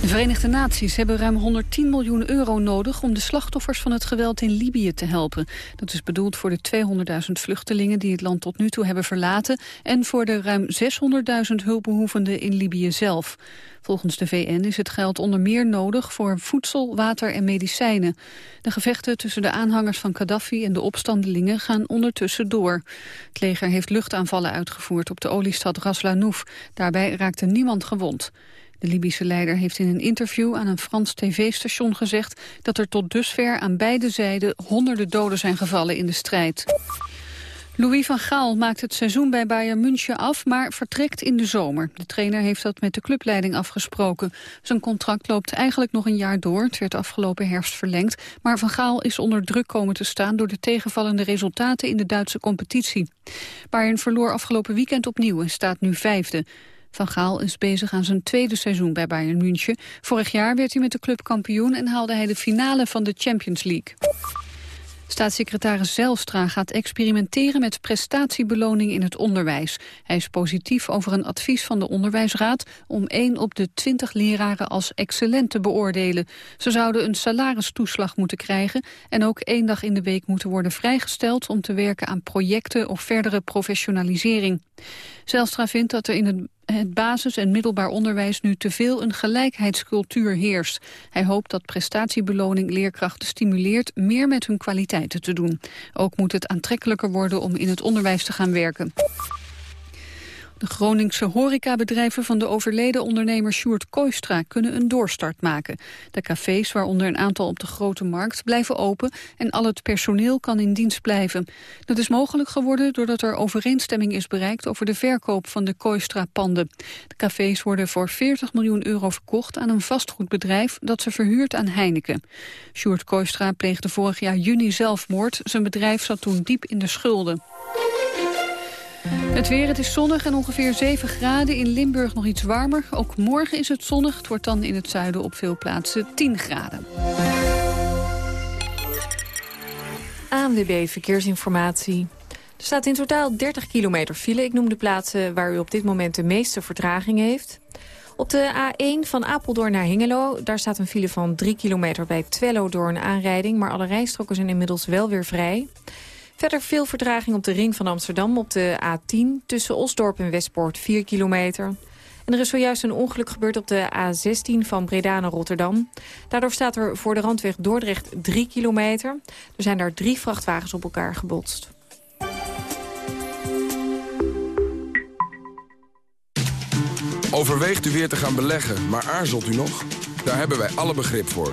De Verenigde Naties hebben ruim 110 miljoen euro nodig... om de slachtoffers van het geweld in Libië te helpen. Dat is bedoeld voor de 200.000 vluchtelingen die het land tot nu toe hebben verlaten... en voor de ruim 600.000 hulpbehoevenden in Libië zelf. Volgens de VN is het geld onder meer nodig voor voedsel, water en medicijnen. De gevechten tussen de aanhangers van Gaddafi en de opstandelingen gaan ondertussen door. Het leger heeft luchtaanvallen uitgevoerd op de oliestad Ras Lanouf. Daarbij raakte niemand gewond. De Libische leider heeft in een interview aan een Frans tv-station gezegd dat er tot dusver aan beide zijden honderden doden zijn gevallen in de strijd. Louis van Gaal maakt het seizoen bij Bayern München af, maar vertrekt in de zomer. De trainer heeft dat met de clubleiding afgesproken. Zijn contract loopt eigenlijk nog een jaar door. Het werd afgelopen herfst verlengd. Maar Van Gaal is onder druk komen te staan door de tegenvallende resultaten in de Duitse competitie. Bayern verloor afgelopen weekend opnieuw en staat nu vijfde. Van Gaal is bezig aan zijn tweede seizoen bij Bayern München. Vorig jaar werd hij met de club kampioen en haalde hij de finale van de Champions League. Staatssecretaris Zelstra gaat experimenteren met prestatiebeloning in het onderwijs. Hij is positief over een advies van de Onderwijsraad om één op de twintig leraren als excellent te beoordelen. Ze zouden een salaristoeslag moeten krijgen en ook één dag in de week moeten worden vrijgesteld om te werken aan projecten of verdere professionalisering. Zelstra vindt dat er in het basis- en middelbaar onderwijs nu te veel een gelijkheidscultuur heerst. Hij hoopt dat prestatiebeloning leerkrachten stimuleert meer met hun kwaliteiten te doen. Ook moet het aantrekkelijker worden om in het onderwijs te gaan werken. De Groningse horecabedrijven van de overleden ondernemer Sjoerd Koistra kunnen een doorstart maken. De cafés, waaronder een aantal op de Grote Markt, blijven open en al het personeel kan in dienst blijven. Dat is mogelijk geworden doordat er overeenstemming is bereikt over de verkoop van de Koistra-panden. De cafés worden voor 40 miljoen euro verkocht aan een vastgoedbedrijf dat ze verhuurt aan Heineken. Sjoerd Koistra pleegde vorig jaar juni zelfmoord. Zijn bedrijf zat toen diep in de schulden. Het weer, het is zonnig en ongeveer 7 graden. In Limburg nog iets warmer. Ook morgen is het zonnig. Het wordt dan in het zuiden op veel plaatsen 10 graden. ANWB Verkeersinformatie. Er staat in totaal 30 kilometer file. Ik noem de plaatsen waar u op dit moment de meeste vertraging heeft. Op de A1 van Apeldoorn naar Hengelo, daar staat een file van 3 kilometer bij Twello door een aanrijding. Maar alle rijstroken zijn inmiddels wel weer vrij. Verder veel vertraging op de ring van Amsterdam op de A10... tussen Osdorp en Westpoort 4 kilometer. En er is zojuist een ongeluk gebeurd op de A16 van Breda naar Rotterdam. Daardoor staat er voor de randweg Dordrecht 3 kilometer. Er zijn daar drie vrachtwagens op elkaar gebotst. Overweegt u weer te gaan beleggen, maar aarzelt u nog? Daar hebben wij alle begrip voor.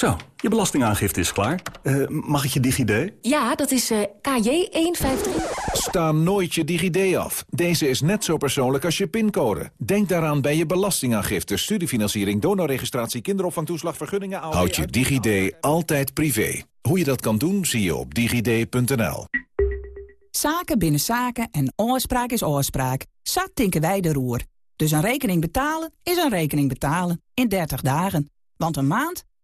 Zo, je belastingaangifte is klaar. Uh, mag ik je DigiD? Ja, dat is uh, KJ153. Sta nooit je DigiD af. Deze is net zo persoonlijk als je pincode. Denk daaraan bij je belastingaangifte, studiefinanciering, donorregistratie, kinderopvangtoeslag, vergunningen... Houd je DigiD altijd privé. Hoe je dat kan doen, zie je op digid.nl. Zaken binnen zaken en oorspraak is oorspraak. Zo tinken wij de roer. Dus een rekening betalen is een rekening betalen. In 30 dagen. Want een maand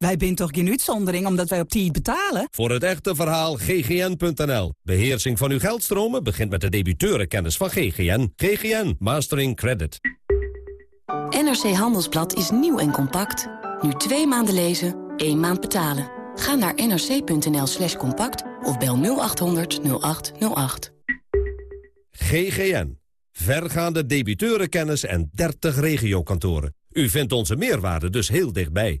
Wij zijn toch geen uitzondering omdat wij op tijd betalen? Voor het echte verhaal ggn.nl. Beheersing van uw geldstromen begint met de debiteurenkennis van GGN. GGN Mastering Credit. NRC Handelsblad is nieuw en compact. Nu twee maanden lezen, één maand betalen. Ga naar nrc.nl slash compact of bel 0800 0808. GGN. Vergaande debiteurenkennis en 30 regiokantoren. U vindt onze meerwaarde dus heel dichtbij.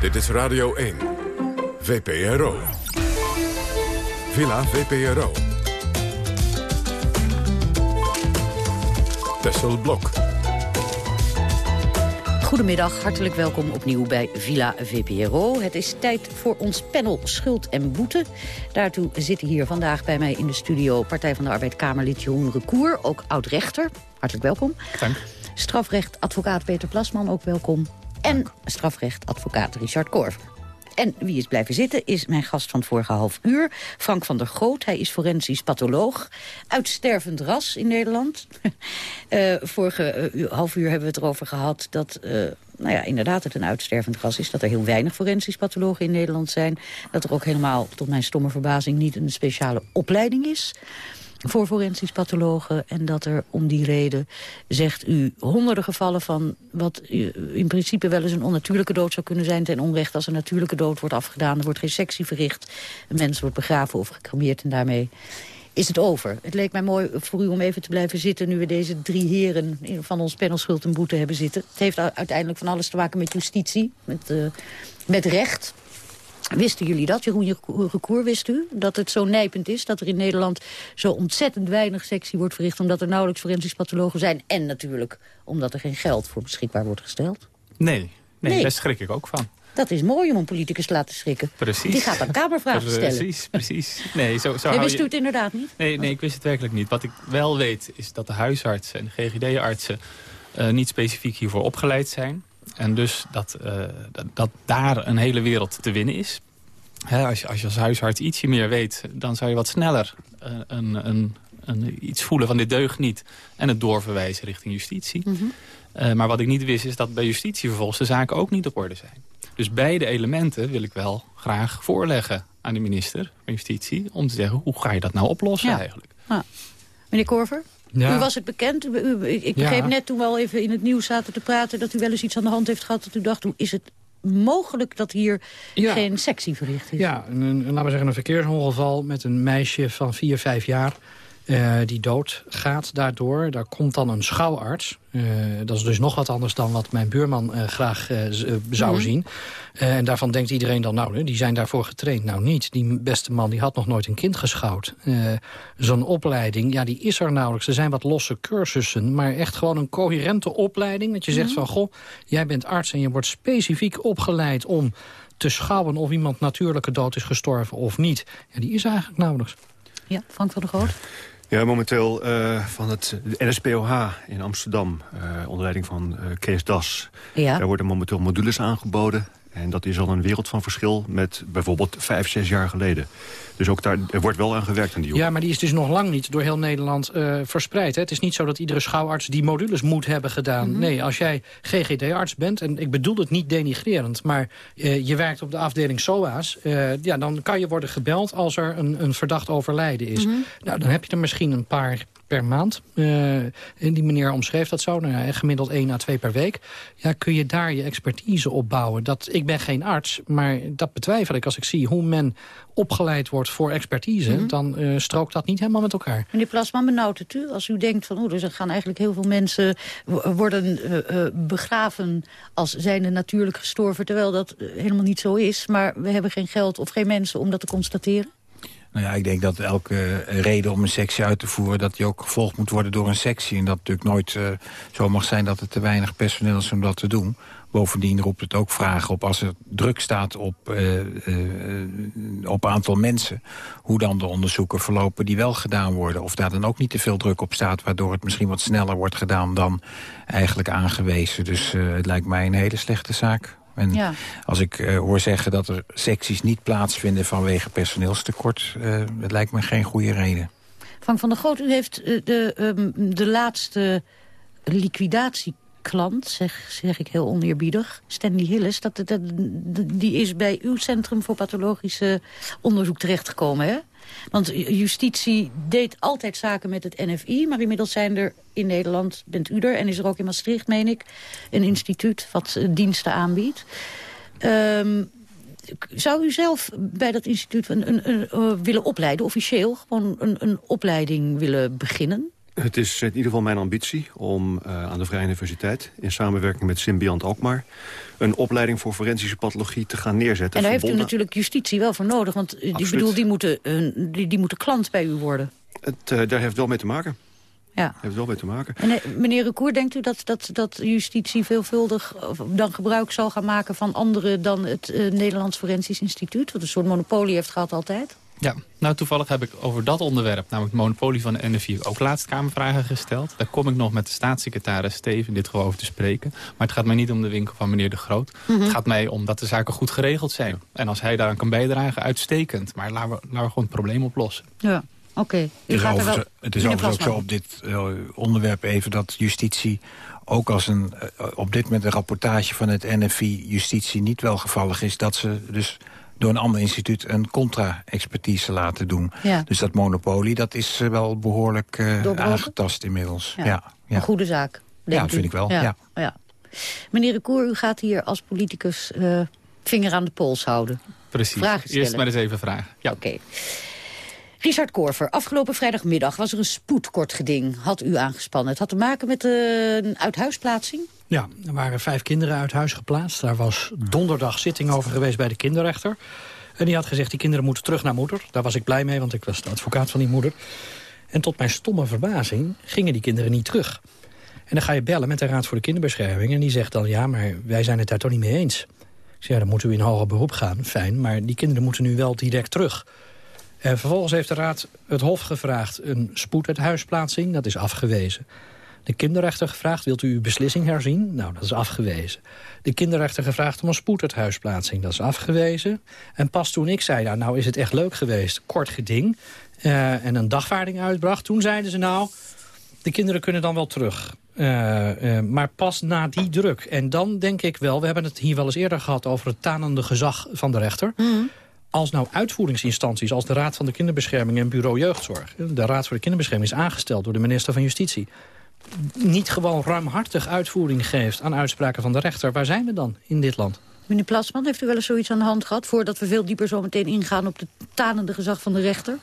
Dit is Radio 1. VPRO. Villa VPRO. Tessel Blok. Goedemiddag, hartelijk welkom opnieuw bij Villa VPRO. Het is tijd voor ons panel Schuld en Boete. Daartoe zitten hier vandaag bij mij in de studio... Partij van de Arbeid Kamerlid Jeroen Recour, ook oud-rechter. Hartelijk welkom. Dank. Strafrechtadvocaat Peter Plasman, ook welkom. En strafrechtadvocaat Richard Korver. En wie is blijven zitten is mijn gast van het vorige half uur. Frank van der Groot, hij is forensisch patholoog. Uitstervend ras in Nederland. uh, vorige uh, half uur hebben we het erover gehad dat... Uh, nou ja, inderdaad het een uitstervend ras is. Dat er heel weinig forensisch pathologen in Nederland zijn. Dat er ook helemaal, tot mijn stomme verbazing, niet een speciale opleiding is voor forensisch pathologen. En dat er om die reden, zegt u, honderden gevallen van... wat in principe wel eens een onnatuurlijke dood zou kunnen zijn... ten onrechte als een natuurlijke dood wordt afgedaan. Er wordt geen sectie verricht. Een mens wordt begraven of gecremeerd en daarmee is het over. Het leek mij mooi voor u om even te blijven zitten... nu we deze drie heren van ons panel Schuld en Boete hebben zitten. Het heeft uiteindelijk van alles te maken met justitie, met, uh, met recht... Wisten jullie dat, Jeroen Recour, wist u? Dat het zo nijpend is dat er in Nederland zo ontzettend weinig sectie wordt verricht... omdat er nauwelijks forensisch pathologen zijn. En natuurlijk omdat er geen geld voor beschikbaar wordt gesteld. Nee, nee, nee. daar schrik ik ook van. Dat is mooi om een politicus te laten schrikken. Precies. Die gaat dan kamervragen stellen. Precies, precies. Nee, zo, zo nee, wist u het inderdaad niet? Nee, nee, ik wist het werkelijk niet. Wat ik wel weet is dat de huisartsen en de GGD-artsen... Uh, niet specifiek hiervoor opgeleid zijn. En dus dat, uh, dat, dat, daar een hele wereld te winnen is. He, als, je, als je als huisarts ietsje meer weet, dan zou je wat sneller uh, een, een, een, iets voelen van dit deugt niet. En het doorverwijzen richting justitie. Mm -hmm. uh, maar wat ik niet wist is dat bij justitie vervolgens de zaken ook niet op orde zijn. Dus beide elementen wil ik wel graag voorleggen aan de minister van Justitie. Om te zeggen, hoe ga je dat nou oplossen ja. eigenlijk? Ah. Meneer Korver? Ja. U was het bekend. U, ik begreep ja. net toen we al even in het nieuws zaten te praten... dat u wel eens iets aan de hand heeft gehad dat u dacht... hoe is het mogelijk dat hier ja. geen sectie verricht is? Ja, een, een, laten we zeggen een verkeersongeval met een meisje van 4, 5 jaar... Uh, die dood gaat daardoor. Daar komt dan een schouwarts. Uh, dat is dus nog wat anders dan wat mijn buurman uh, graag zou mm. zien. en daarvan denkt iedereen dan, nou, die zijn daarvoor getraind. Nou niet. Die beste man die had nog nooit een kind geschouwd. Zo'n opleiding, ja, die is er nauwelijks. Er zijn wat losse cursussen, maar echt gewoon een coherente opleiding. Dat je zegt mm. van, goh, jij bent arts en je wordt specifiek opgeleid om te schouwen of iemand natuurlijke dood is gestorven of niet. Ja, die is eigenlijk nauwelijks. Ja, Frank van der Groot. Ja, momenteel uh, van het NSPOH in Amsterdam, uh, onder leiding van uh, Kees Das. Ja. Daar worden momenteel modules aangeboden. En dat is al een wereld van verschil met bijvoorbeeld vijf, zes jaar geleden. Dus ook daar er wordt wel aan gewerkt aan die Ja, maar die is dus nog lang niet door heel Nederland uh, verspreid. Hè? Het is niet zo dat iedere schouwarts die modules moet hebben gedaan. Mm -hmm. Nee, als jij GGD-arts bent, en ik bedoel het niet denigrerend... maar uh, je werkt op de afdeling SOA's... Uh, ja, dan kan je worden gebeld als er een, een verdacht overlijden is. Mm -hmm. Nou, dan heb je er misschien een paar per maand. Uh, die meneer omschreef dat zo. Nou ja, gemiddeld 1 à 2 per week. Ja, kun je daar je expertise opbouwen? Dat, ik ben geen arts, maar dat betwijfel ik. Als ik zie hoe men opgeleid wordt voor expertise... Mm -hmm. dan uh, strookt dat niet helemaal met elkaar. Meneer Plasman, benauwt het u als u denkt van... Oh, dus er gaan eigenlijk heel veel mensen worden uh, begraven... als zijnde natuurlijk gestorven, terwijl dat helemaal niet zo is. Maar we hebben geen geld of geen mensen om dat te constateren? Nou ja, ik denk dat elke reden om een sectie uit te voeren... dat die ook gevolgd moet worden door een sectie. En dat natuurlijk nooit uh, zo mag zijn dat er te weinig personeel is om dat te doen. Bovendien roept het ook vragen op als er druk staat op, uh, op aantal mensen... hoe dan de onderzoeken verlopen die wel gedaan worden. Of daar dan ook niet te veel druk op staat... waardoor het misschien wat sneller wordt gedaan dan eigenlijk aangewezen. Dus het lijkt mij een hele slechte zaak. En ja. als ik uh, hoor zeggen dat er secties niet plaatsvinden vanwege personeelstekort... Uh, dat lijkt me geen goede reden. Frank van der Groot, u heeft uh, de, um, de laatste liquidatie klant, zeg, zeg ik heel oneerbiedig, Stanley Hillis... Dat, dat, die is bij uw Centrum voor Pathologische Onderzoek terechtgekomen, hè? Want justitie deed altijd zaken met het NFI... maar inmiddels zijn er in Nederland, bent u er... en is er ook in Maastricht, meen ik, een instituut wat uh, diensten aanbiedt. Um, zou u zelf bij dat instituut een, een, uh, willen opleiden, officieel? Gewoon een opleiding willen beginnen? Het is in ieder geval mijn ambitie om uh, aan de Vrije Universiteit... in samenwerking met Symbiont Alkmaar... een opleiding voor forensische pathologie te gaan neerzetten. En daar heeft u natuurlijk justitie wel voor nodig. Want uh, die, bedoel, die, moeten, uh, die, die moeten klant bij u worden. Het, uh, daar heeft wel mee te maken. Ja. Heeft wel mee te maken. En, meneer Recour, denkt u dat, dat, dat justitie veelvuldig dan gebruik zal gaan maken van anderen dan het Nederlands Forensisch Instituut? Wat een soort monopolie heeft gehad altijd? Ja, nou toevallig heb ik over dat onderwerp, namelijk het monopolie van de NFI, ook laatst Kamervragen gesteld. Daar kom ik nog met de staatssecretaris Steven dit geval over te spreken. Maar het gaat mij niet om de winkel van meneer De Groot. Mm -hmm. Het gaat mij om dat de zaken goed geregeld zijn. En als hij daaraan kan bijdragen, uitstekend. Maar laten we, laten we gewoon het probleem oplossen. Ja. Oké. Okay. Het, wel... het is overigens ook zo op dit uh, onderwerp even dat justitie ook als een uh, op dit moment een rapportage van het NFI justitie niet welgevallig is dat ze dus door een ander instituut een contra-expertise laten doen. Ja. Dus dat monopolie, dat is uh, wel behoorlijk uh, aangetast inmiddels. Ja. Ja, ja. Een goede zaak, Ja, dat vind ik wel, ja. ja. Meneer de Koer, u gaat hier als politicus uh, vinger aan de pols houden. Precies, eerst maar eens even vragen. Ja. Oké. Okay. Richard Korver, afgelopen vrijdagmiddag was er een spoedkortgeding, had u aangespannen. Het had te maken met een uithuisplaatsing? Ja, er waren vijf kinderen uit huis geplaatst. Daar was donderdag zitting over geweest bij de kinderrechter. En die had gezegd, die kinderen moeten terug naar moeder. Daar was ik blij mee, want ik was de advocaat van die moeder. En tot mijn stomme verbazing gingen die kinderen niet terug. En dan ga je bellen met de Raad voor de Kinderbescherming... en die zegt dan, ja, maar wij zijn het daar toch niet mee eens. Ik zeg, ja, dan moeten we in hoger beroep gaan. Fijn, maar die kinderen moeten nu wel direct terug. En vervolgens heeft de Raad het Hof gevraagd een spoeduithuisplaatsing. Dat is afgewezen. De kinderrechter gevraagd, wilt u uw beslissing herzien? Nou, dat is afgewezen. De kinderrechter gevraagd om een spoeduithuisplaatsing. Dat is afgewezen. En pas toen ik zei, nou, nou is het echt leuk geweest, kort geding... Uh, en een dagvaarding uitbracht, toen zeiden ze nou... de kinderen kunnen dan wel terug. Uh, uh, maar pas na die druk. En dan denk ik wel, we hebben het hier wel eens eerder gehad... over het tanende gezag van de rechter... Mm als nou uitvoeringsinstanties als de Raad van de Kinderbescherming en Bureau Jeugdzorg... de Raad voor de Kinderbescherming is aangesteld door de minister van Justitie... niet gewoon ruimhartig uitvoering geeft aan uitspraken van de rechter... waar zijn we dan in dit land? Meneer Plasman, heeft u wel eens zoiets aan de hand gehad... voordat we veel dieper zo meteen ingaan op de tanende gezag van de rechter?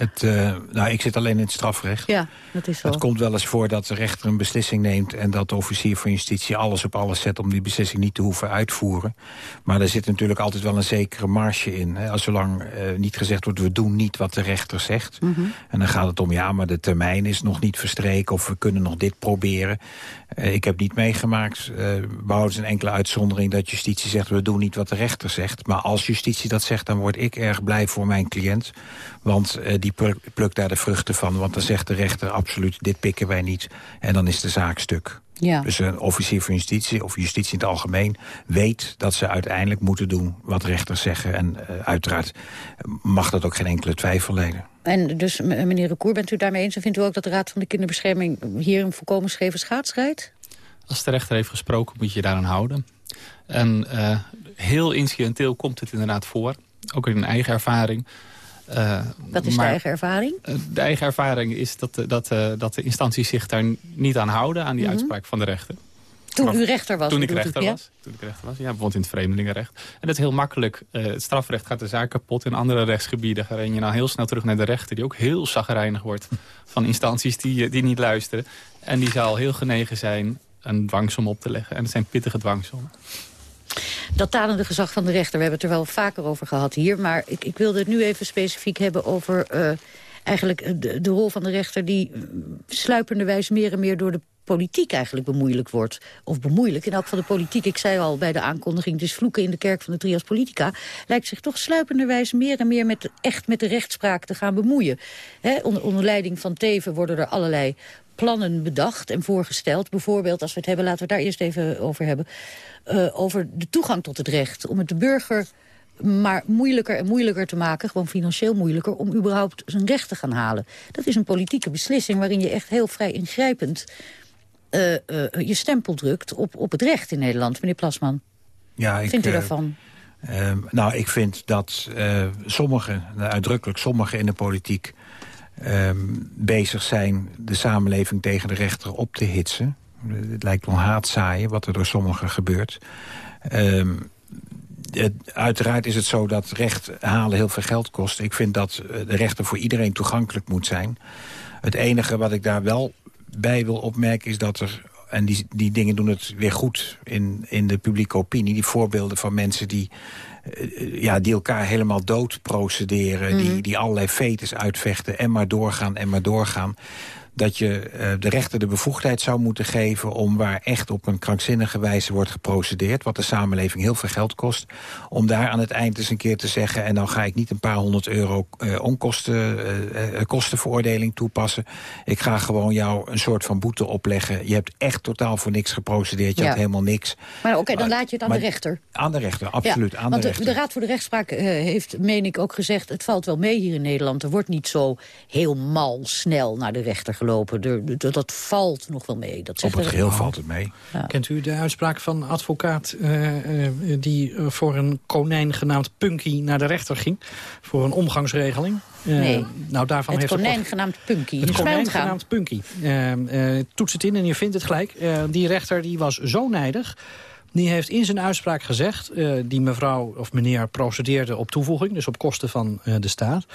Het, uh, nou, ik zit alleen in het strafrecht. Ja, dat is zo. Het komt wel eens voor dat de rechter een beslissing neemt... en dat de officier van justitie alles op alles zet... om die beslissing niet te hoeven uitvoeren. Maar er zit natuurlijk altijd wel een zekere marge in. Hè. Als zolang uh, niet gezegd wordt, we doen niet wat de rechter zegt. Mm -hmm. En dan gaat het om, ja, maar de termijn is nog niet verstreken... of we kunnen nog dit proberen. Uh, ik heb niet meegemaakt, behouden een enkele uitzondering... dat justitie zegt, we doen niet wat de rechter zegt. Maar als justitie dat zegt, dan word ik erg blij voor mijn cliënt. Want die die plukt daar de vruchten van. Want dan zegt de rechter absoluut, dit pikken wij niet. En dan is de zaak stuk. Ja. Dus een officier van justitie, of justitie in het algemeen... weet dat ze uiteindelijk moeten doen wat rechters zeggen. En uh, uiteraard mag dat ook geen enkele twijfel leden. En dus, meneer Recour, bent u daarmee eens? En vindt u ook dat de Raad van de Kinderbescherming... hier een volkomen scheve schaats rijdt? Als de rechter heeft gesproken, moet je daaraan houden. En uh, heel incidenteel komt het inderdaad voor. Ook in eigen ervaring... Uh, Wat is maar, de eigen ervaring? Uh, de eigen ervaring is dat, dat, uh, dat de instanties zich daar niet aan houden... aan die mm -hmm. uitspraak van de rechter. Toen maar, u rechter was? Toen ik rechter, u, was, ja? toen ik rechter was. Ja, bijvoorbeeld in het vreemdelingenrecht. En dat is heel makkelijk. het strafrecht gaat de zaak kapot. In andere rechtsgebieden ga je nou heel snel terug naar de rechter... die ook heel zagrijnig wordt van instanties die, die niet luisteren. En die zal heel genegen zijn een dwangsom op te leggen. En het zijn pittige dwangsommen. Dat talende gezag van de rechter, we hebben het er wel vaker over gehad hier. Maar ik, ik wilde het nu even specifiek hebben over uh, eigenlijk de, de, rol van de rechter... die sluipenderwijs meer en meer door de politiek eigenlijk bemoeilijk wordt. Of bemoeilijk, in elk geval de politiek. Ik zei al bij de aankondiging, is vloeken in de kerk van de trias politica. Lijkt zich toch sluipenderwijs meer en meer met, echt met de rechtspraak te gaan bemoeien. Onder, onder leiding van Teven worden er allerlei plannen bedacht en voorgesteld. Bijvoorbeeld, als we het hebben, laten we het daar eerst even over hebben... Uh, over de toegang tot het recht. Om het de burger maar moeilijker en moeilijker te maken, gewoon financieel moeilijker, om überhaupt zijn recht te gaan halen. Dat is een politieke beslissing waarin je echt heel vrij ingrijpend eh, eh, je stempel drukt op, op het recht in Nederland, meneer Plasman. Ja, ik, Vindt u eh, daarvan? Ehm, nou, ik vind dat sommigen, uitdrukkelijk sommigen in de politiek... ehm, bezig zijn de samenleving tegen de rechter op te hitsen. Het lijkt wel haatzaaien wat er door sommigen gebeurt. Ehm, het, uiteraard is het zo dat recht halen heel veel geld kost. Ik vind dat de rechter voor iedereen toegankelijk moet zijn. Het enige wat ik daar wel bij wil opmerken is dat er en die, die dingen doen het weer goed in, in de publieke opinie. Die voorbeelden van mensen die, uh, ja, die elkaar helemaal dood procederen... Mhm. die, die allerlei fetes uitvechten en maar doorgaan en maar doorgaan dat je uh, de rechter de bevoegdheid zou moeten geven... om waar echt op een krankzinnige wijze wordt geprocedeerd... wat de samenleving heel veel geld kost... om daar aan het eind eens een keer te zeggen... en dan ga ik niet een paar honderd euro uh, onkosten, uh, kostenveroordeling toepassen. Ik ga gewoon jou een soort van boete opleggen. Je hebt echt totaal voor niks geprocedeerd. Je Ja. had helemaal niks. Maar oké, dan laat je het aan de rechter. Aan de rechter, absoluut. Ja, aan want de rechter. de Raad voor de Rechtspraak eh, heeft, meen ik, ook gezegd... het valt wel mee hier in Nederland. Er wordt niet zo heel mal snel naar de rechter gelopen. Dat, dat valt nog wel mee. Dat Op het geheel valt het mee. Kent u de uitspraak van advocaat eh, eh, die eh, voor een konijn genaamd Punky naar de rechter ging? Voor een omgangsregeling? Eh, Nee. Nou, daarvan het heeft konijn genaamd Punky. Het konijn gaan. genaamd Punky. Toets het in en je vindt het gelijk. Eh, die rechter die was zo nijdig. Die heeft in zijn uitspraak gezegd... eh, die mevrouw of meneer procedeerde op toevoeging... dus op kosten van eh, de staat...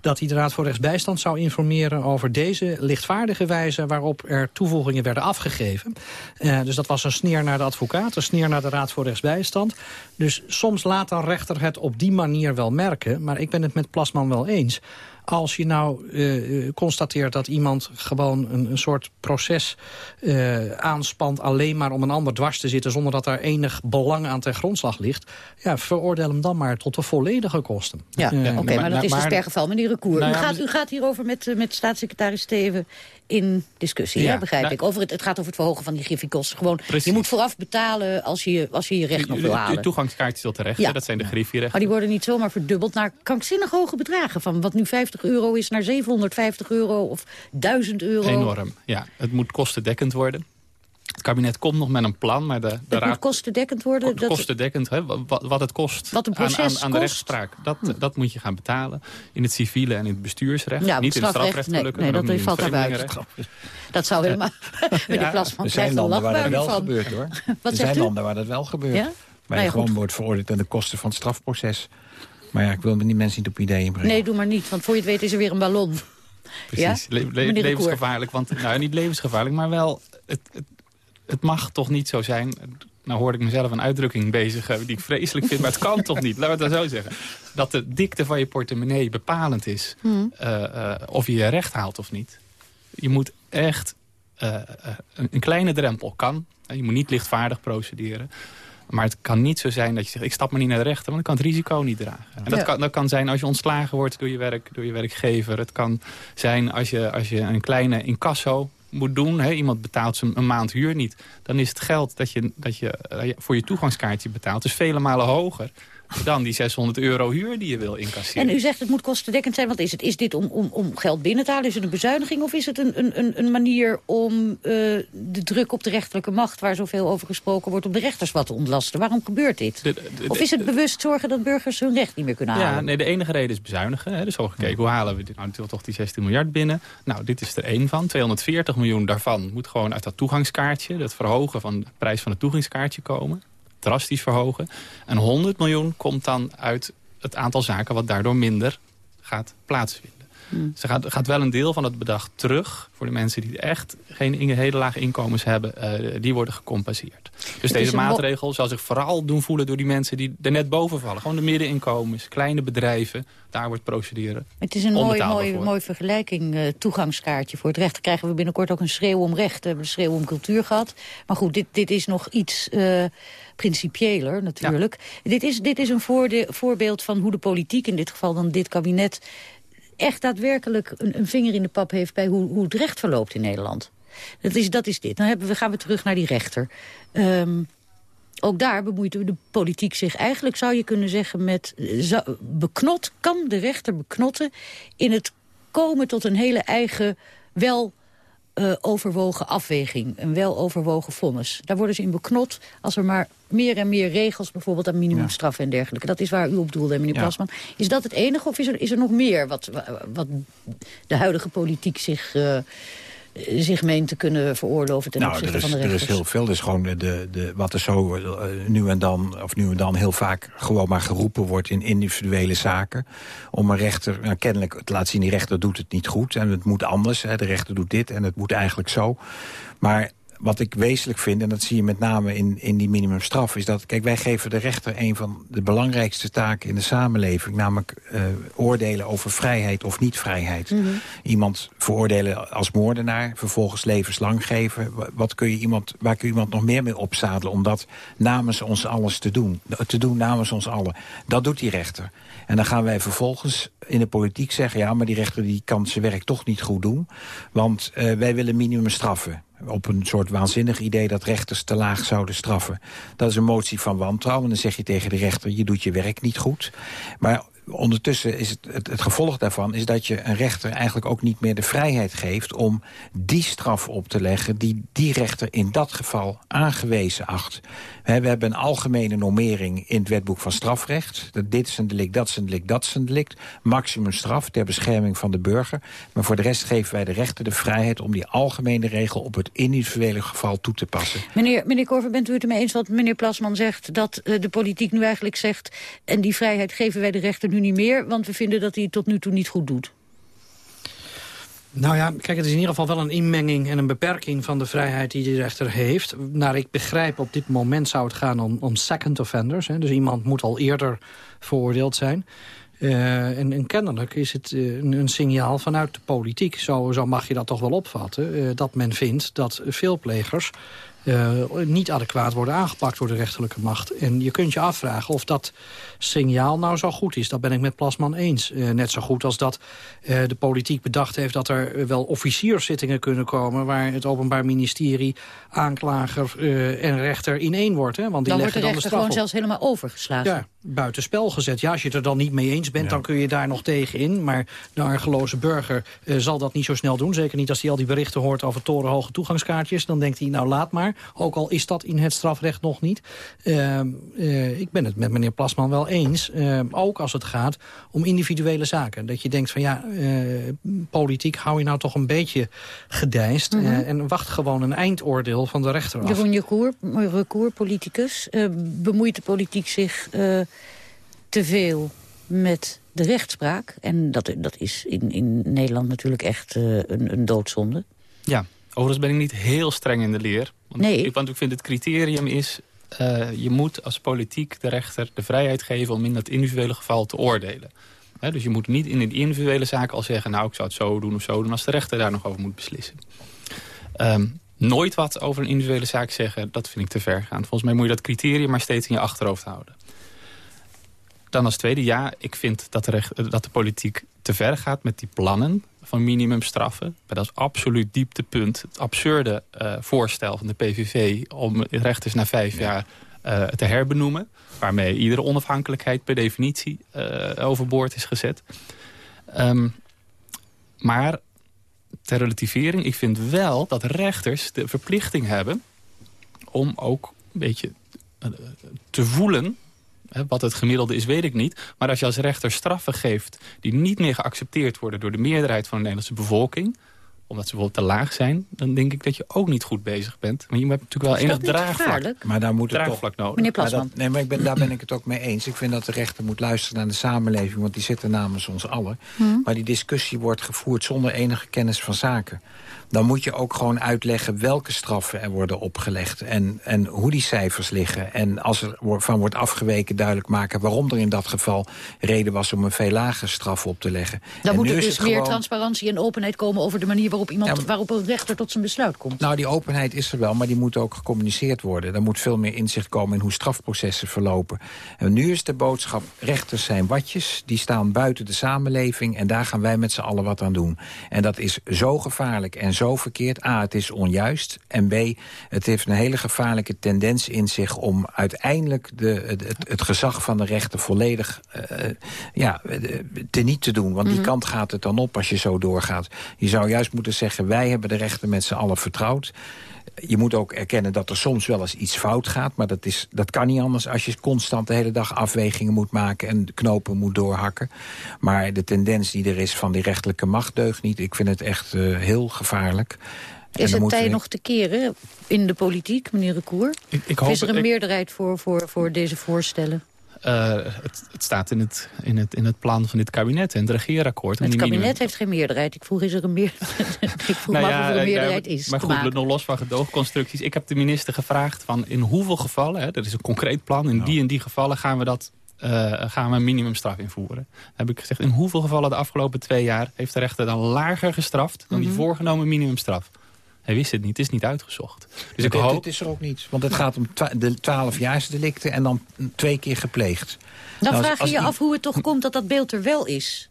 dat hij de Raad voor Rechtsbijstand zou informeren... over deze lichtvaardige wijze waarop er toevoegingen werden afgegeven. Eh, dus dat was een sneer naar de advocaat, een sneer naar de Raad voor Rechtsbijstand. Dus soms laat een rechter het op die manier wel merken... maar ik ben het met Plasman wel eens... Als je nou eh, eh, constateert dat iemand gewoon een, een soort proces eh, aanspant... alleen maar om een ander dwars te zitten... zonder dat daar enig belang aan ten grondslag ligt... ja, veroordeel hem dan maar tot de volledige kosten. Ja, oké, maar, dat is dus per geval. Meneer Recour, Nou u, gaat, u gaat hierover met, met staatssecretaris Steven in discussie, Ja, hè, begrijp nou- ik. Over het, het gaat over het verhogen van die griffiekosten. Gewoon, Precies. je moet vooraf betalen als je als je, je recht nog wil De halen. toegangskaartjes tot de rechter, Ja. dat zijn de griffierechten. Maar die worden niet zomaar verdubbeld naar krankzinnig hoge bedragen. Van wat nu 50 euro is naar 750 euro of 1000 euro. Enorm, ja. Het moet kostendekkend worden. Het kabinet komt nog met een plan, maar de, de Het raad... moet kostendekkend worden. Dat, kostendekkend, hè, wat, wat het kost Wat een aan, proces aan, aan de kost. rechtspraak. Dat, dat moet je gaan betalen. In het civiele en in het bestuursrecht. Ja, niet in het strafrecht, nee, gelukkig. nee, maar dat niet valt het daar buiten. vreemdelingenrecht. dat zou helemaal... Meneer Plasman er krijgt zijn een landen waar dat wel van. gebeurt, hoor. Wat er zijn u? landen waar dat wel gebeurt. Ja? Waar Nou je ja, gewoon goed. wordt veroordeeld aan de kosten van het strafproces. Maar ja, ik wil die mensen niet op ideeën brengen. Nee, doe maar niet, want voor je het weet is er weer een ballon. Precies, Ja? Le- le- levensgevaarlijk. Want, nou, niet levensgevaarlijk, maar wel... Het, het, het mag toch niet zo zijn... Nou hoorde ik mezelf een uitdrukking bezigen die ik vreselijk vind, maar het kan toch niet, laten we het dan zo zeggen. Dat de dikte van je portemonnee bepalend is Hmm. eh, eh, of je je recht haalt of niet. Je moet echt eh, een, een kleine drempel kan. Je moet niet lichtvaardig procederen. Maar het kan niet zo zijn dat je zegt, ik stap maar niet naar de rechter, want dan kan het risico niet dragen. En dat, Ja. kan, dat kan zijn als je ontslagen wordt door je, werk, door je werkgever. Het kan zijn als je, als je een kleine incasso moet doen. Hè, iemand betaalt zijn een maand huur niet. Dan is het geld dat je, dat je voor je toegangskaartje betaalt... dus vele malen hoger dan die 600 euro huur die je wil incasseren. En u zegt het moet kostendekkend zijn. Wat is het? Is dit om, om, om geld binnen te halen? Is het een bezuiniging? Of is het een, een- een, manier om eh, de druk op de rechterlijke macht... waar zoveel over gesproken wordt, om de rechters wat te ontlasten? Waarom gebeurt dit? De- de- de- Of is het bewust zorgen dat burgers hun recht niet meer kunnen Ja, halen? nee, de enige reden is bezuinigen. Hè. Dus al gekeken, hoe halen we dit nou toch die 16 miljard binnen? Nou, dit is er één van. 240 miljoen daarvan moet gewoon uit dat toegangskaartje... het verhogen van de prijs van het toegangskaartje komen. Drastisch verhogen. En 100 miljoen komt dan uit het aantal zaken... wat daardoor minder gaat plaatsvinden. Hmm. Dus er gaat, gaat wel een deel van het bedrag terug... voor de mensen die echt geen in- hele lage inkomens hebben. eh, die worden gecompenseerd. Dus deze maatregel zal zich vooral doen voelen... door die mensen die er net boven vallen. Gewoon de middeninkomens, kleine bedrijven. Daar wordt procederen Het is een mooie, mooie, vergelijking, eh, toegangskaartje voor het recht. Dan krijgen we binnenkort ook een schreeuw om recht. We hebben een schreeuw om cultuur gehad. Maar goed, dit, dit is nog iets eh principiëler natuurlijk. Dit, is, dit is een voorbeeld van hoe de politiek, in dit geval dan dit kabinet... echt daadwerkelijk een, een vinger in de pap heeft bij hoe, hoe het recht verloopt in Nederland. Dat is, dat is dit. Dan hebben we, gaan we terug naar die rechter. Ehm, ook daar bemoeit de politiek zich eigenlijk, zou je kunnen zeggen, met... eh, beknot, kan de rechter beknotten in het komen tot een hele eigen, wel uh, overwogen afweging, een wel overwogen vonnis. Daar worden ze in beknot als er maar meer en meer regels... bijvoorbeeld aan minimumstraffen en dergelijke. Dat is waar u op doelde, meneer ja. Plasman. Is dat het enige of is er, is er nog meer wat, wat de huidige politiek zich... Uh, zich meent te kunnen veroorloven ten nou, opzichte is, van de rechters? Er is heel veel. Dus gewoon de, de, wat er zo uh, nu en dan, of nu en dan heel vaak gewoon maar geroepen wordt in individuele zaken. Om een rechter, nou, kennelijk te laten zien, die rechter doet het niet goed. En het moet anders. Hè, de rechter doet dit en het moet eigenlijk zo. Maar wat ik wezenlijk vind, en dat zie je met name in, in die minimumstraf... is dat, kijk, wij geven de rechter een van de belangrijkste taken in de samenleving... namelijk uh, oordelen over vrijheid of niet-vrijheid. Mm -hmm. Iemand veroordelen als moordenaar, vervolgens levenslang geven. Wat kun je iemand, waar kun je iemand nog meer mee opzadelen... om dat namens ons alles te doen, te doen namens ons allen. Dat doet die rechter. En dan gaan wij vervolgens in de politiek zeggen... ja, maar die rechter die kan zijn werk toch niet goed doen. Want uh, wij willen minimum straffen op een soort waanzinnig idee dat rechters te laag zouden straffen. Dat is een motie van wantrouwen. En dan zeg je tegen de rechter, je doet je werk niet goed. Maar ondertussen is het, het, gevolg daarvan is dat je een rechter eigenlijk ook niet meer de vrijheid geeft om die straf op te leggen die die rechter in dat geval aangewezen acht. We hebben een algemene normering in het wetboek van strafrecht. Dat dit is een delict, dat is een delict, dat is een delict. Maximum straf ter bescherming van de burger. Maar voor de rest geven wij de rechter de vrijheid om die algemene regel op het individuele geval toe te passen. Meneer, meneer Korver, bent u het ermee eens wat meneer Plasman zegt dat uh, de politiek nu eigenlijk zegt en die vrijheid geven wij de rechter nu niet meer, want we vinden dat hij het tot nu toe niet goed doet? Nou ja, kijk, het is in ieder geval wel een inmenging en een beperking van de vrijheid die de rechter heeft. Naar ik begrijp, op dit moment zou het gaan om, second offenders. Hè, dus iemand moet al eerder veroordeeld zijn. Uh, en, en, kennelijk is het uh, een, een, signaal vanuit de politiek, zo, zo mag je dat toch wel opvatten... Uh, dat men vindt dat veel plegers uh, niet adequaat worden aangepakt door de rechterlijke macht. En je kunt je afvragen of dat signaal nou zo goed is. Dat ben ik met Plasman eens. Uh, net zo goed als dat uh, de politiek bedacht heeft... dat er wel officierszittingen kunnen komen... waar het Openbaar Ministerie, aanklager en rechter in één wordt. Hè? Want die dan leggen wordt de rechter dan de gewoon zelfs helemaal overgeslagen. Ja, buitenspel gezet. Ja, als je het er dan niet mee eens bent, ja. dan kun je daar nog tegen in. Maar de argeloze burger zal dat niet zo snel doen. Zeker niet als hij al die berichten hoort over torenhoge toegangskaartjes. Dan denkt hij, nou laat maar. Ook al is dat in het strafrecht nog niet. Uh, uh, ik ben het met meneer Plasman wel eens. Uh, ook als het gaat om individuele zaken. Dat je denkt van ja, politiek hou je nou toch een beetje gedijst. Mm -hmm. en wacht gewoon een eindoordeel van de rechter af. Jeroen Recour, recour politicus. bemoeit de politiek zich te veel met de rechtspraak? En dat, dat is in, in Nederland natuurlijk echt een, een doodzonde. Ja, Overigens ben ik niet heel streng in de leer. Want, nee. ik, want ik vind het criterium is... Uh, je moet als politiek de rechter de vrijheid geven... om in dat individuele geval te oordelen. He, dus je moet niet in een individuele zaak al zeggen... nou, ik zou het zo doen of zo doen... als de rechter daar nog over moet beslissen. Um, nooit wat over een individuele zaak zeggen... dat vind ik te ver gaan. Volgens mij moet je dat criterium maar steeds in je achterhoofd houden. Dan als tweede, ja, ik vind dat de, recht, dat de politiek te ver gaat met die plannen van minimumstraffen. Maar dat is absoluut dieptepunt. Het absurde uh, voorstel van de PVV om rechters na vijf jaar uh, te herbenoemen. Waarmee iedere onafhankelijkheid per definitie uh, overboord is gezet. Um, maar ter relativering, ik vind wel dat rechters de verplichting hebben... om ook een beetje te voelen wat het gemiddelde is, weet ik niet. Maar als je als rechter straffen geeft die niet meer geaccepteerd worden... door de meerderheid van de Nederlandse bevolking omdat ze bijvoorbeeld te laag zijn... dan denk ik dat je ook niet goed bezig bent. Maar je hebt natuurlijk wel enig draagvlak. Maar daar moet het draagvlak toch, nodig. Meneer Plasman. Maar dat, nee, maar ik ben, daar ben ik het ook mee eens. Ik vind dat de rechter moet luisteren naar de samenleving... want die zitten namens ons allen. Hmm. Maar die discussie wordt gevoerd zonder enige kennis van zaken dan moet je ook gewoon uitleggen welke straffen er worden opgelegd... en, en hoe die cijfers liggen. En als er van wordt afgeweken duidelijk maken... waarom er in dat geval reden was om een veel lagere straf op te leggen. Dan moet er dus meer gewoon- transparantie en openheid komen... over de manier waarop, iemand, Ja, waarop een rechter tot zijn besluit komt. Nou, die openheid is er wel, maar die moet ook gecommuniceerd worden. Er moet veel meer inzicht komen in hoe strafprocessen verlopen. En nu is de boodschap, rechters zijn watjes, die staan buiten de samenleving... en daar gaan wij met z'n allen wat aan doen. En dat is zo gevaarlijk en zo verkeerd. A, het is onjuist. En B, het heeft een hele gevaarlijke tendens in zich... om uiteindelijk de, het, het, gezag van de rechter volledig eh, ja, teniet te doen. Want die Mhm. kant gaat het dan op als je zo doorgaat. Je zou juist moeten te zeggen... wij hebben de rechter met z'n allen vertrouwd. Je moet ook erkennen dat er soms wel eens iets fout gaat. Maar dat, is, dat kan niet anders als je constant de hele dag afwegingen moet maken... en knopen moet doorhakken. Maar de tendens die er is van die rechterlijke macht deugt niet. Ik vind het echt uh, heel gevaarlijk. Is het tijd nog te keren in de politiek, meneer Recour? Ik, ik hoop, is er een meerderheid voor, voor, voor deze voorstellen? Uh, het, het, staat in het, in, het, in het plan van dit kabinet en het regeerakkoord. Het kabinet minimum... heeft geen meerderheid. Ik vroeg, is er een, meer... ik vroeg nou ja, of er een meerderheid ja, is. Maar goed, nog los van gedoogconstructies. Ik heb de minister gevraagd van in hoeveel gevallen... Hè, dat is een concreet plan, in die en die gevallen gaan we dat uh, gaan we een minimumstraf invoeren. heb ik gezegd, in hoeveel gevallen de afgelopen twee jaar... heeft de rechter dan lager gestraft dan die mm -hmm. voorgenomen minimumstraf? Hij wist het niet, het is niet uitgezocht. Dus ik dit, hoop... dit is er ook niet, want het gaat om de twaalfjaarsdelicten en dan twee keer gepleegd. Dan nou, vraag je je af hoe het toch komt dat dat beeld er wel is.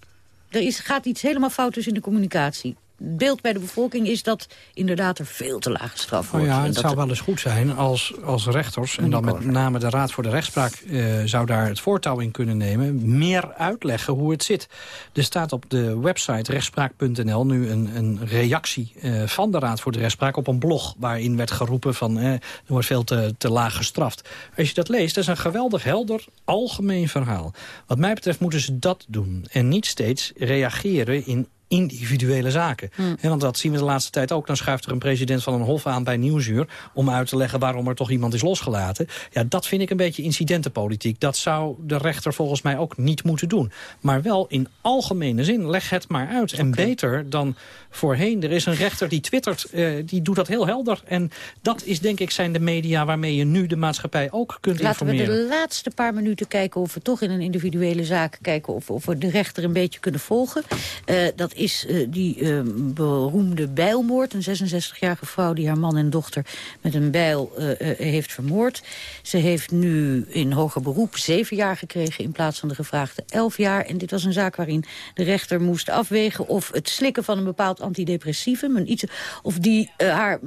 Er is, gaat iets helemaal fout dus in de communicatie beeld bij de bevolking is dat inderdaad er veel te laag gestraft wordt. Oh ja, het zou wel eens goed zijn als, als rechters, en dan met name de Raad voor de Rechtspraak... Uh, zou daar het voortouw in kunnen nemen, meer uitleggen hoe het zit. Er staat op de website rechtspraak.nl nu een, een reactie uh, van de Raad voor de Rechtspraak... op een blog waarin werd geroepen van uh, er wordt veel te, te laag gestraft. Als je dat leest, dat is een geweldig helder algemeen verhaal. Wat mij betreft moeten ze dat doen en niet steeds reageren in individuele zaken. Mm. want dat zien we de laatste tijd ook. Dan schuift er een president van een hof aan bij Nieuwsuur... om uit te leggen waarom er toch iemand is losgelaten. Ja, dat vind ik een beetje incidentenpolitiek. Dat zou de rechter volgens mij ook niet moeten doen. Maar wel in algemene zin, leg het maar uit. En beter dan voorheen. Er is een rechter die twittert, uh, die doet dat heel helder. En dat is denk ik zijn de media waarmee je nu de maatschappij ook kunt Laten informeren. Laten we de laatste paar minuten kijken of we toch in een individuele zaak kijken... of, of we de rechter een beetje kunnen volgen. Uh, dat is uh, die uh, beroemde bijlmoord. Een 66-jarige vrouw die haar man en dochter met een bijl uh, heeft vermoord. Ze heeft nu in hoger beroep zeven jaar gekregen... in plaats van de gevraagde elf jaar. En dit was een zaak waarin de rechter moest afwegen... of het slikken van een bepaald antidepressivum... Een iets, of die haar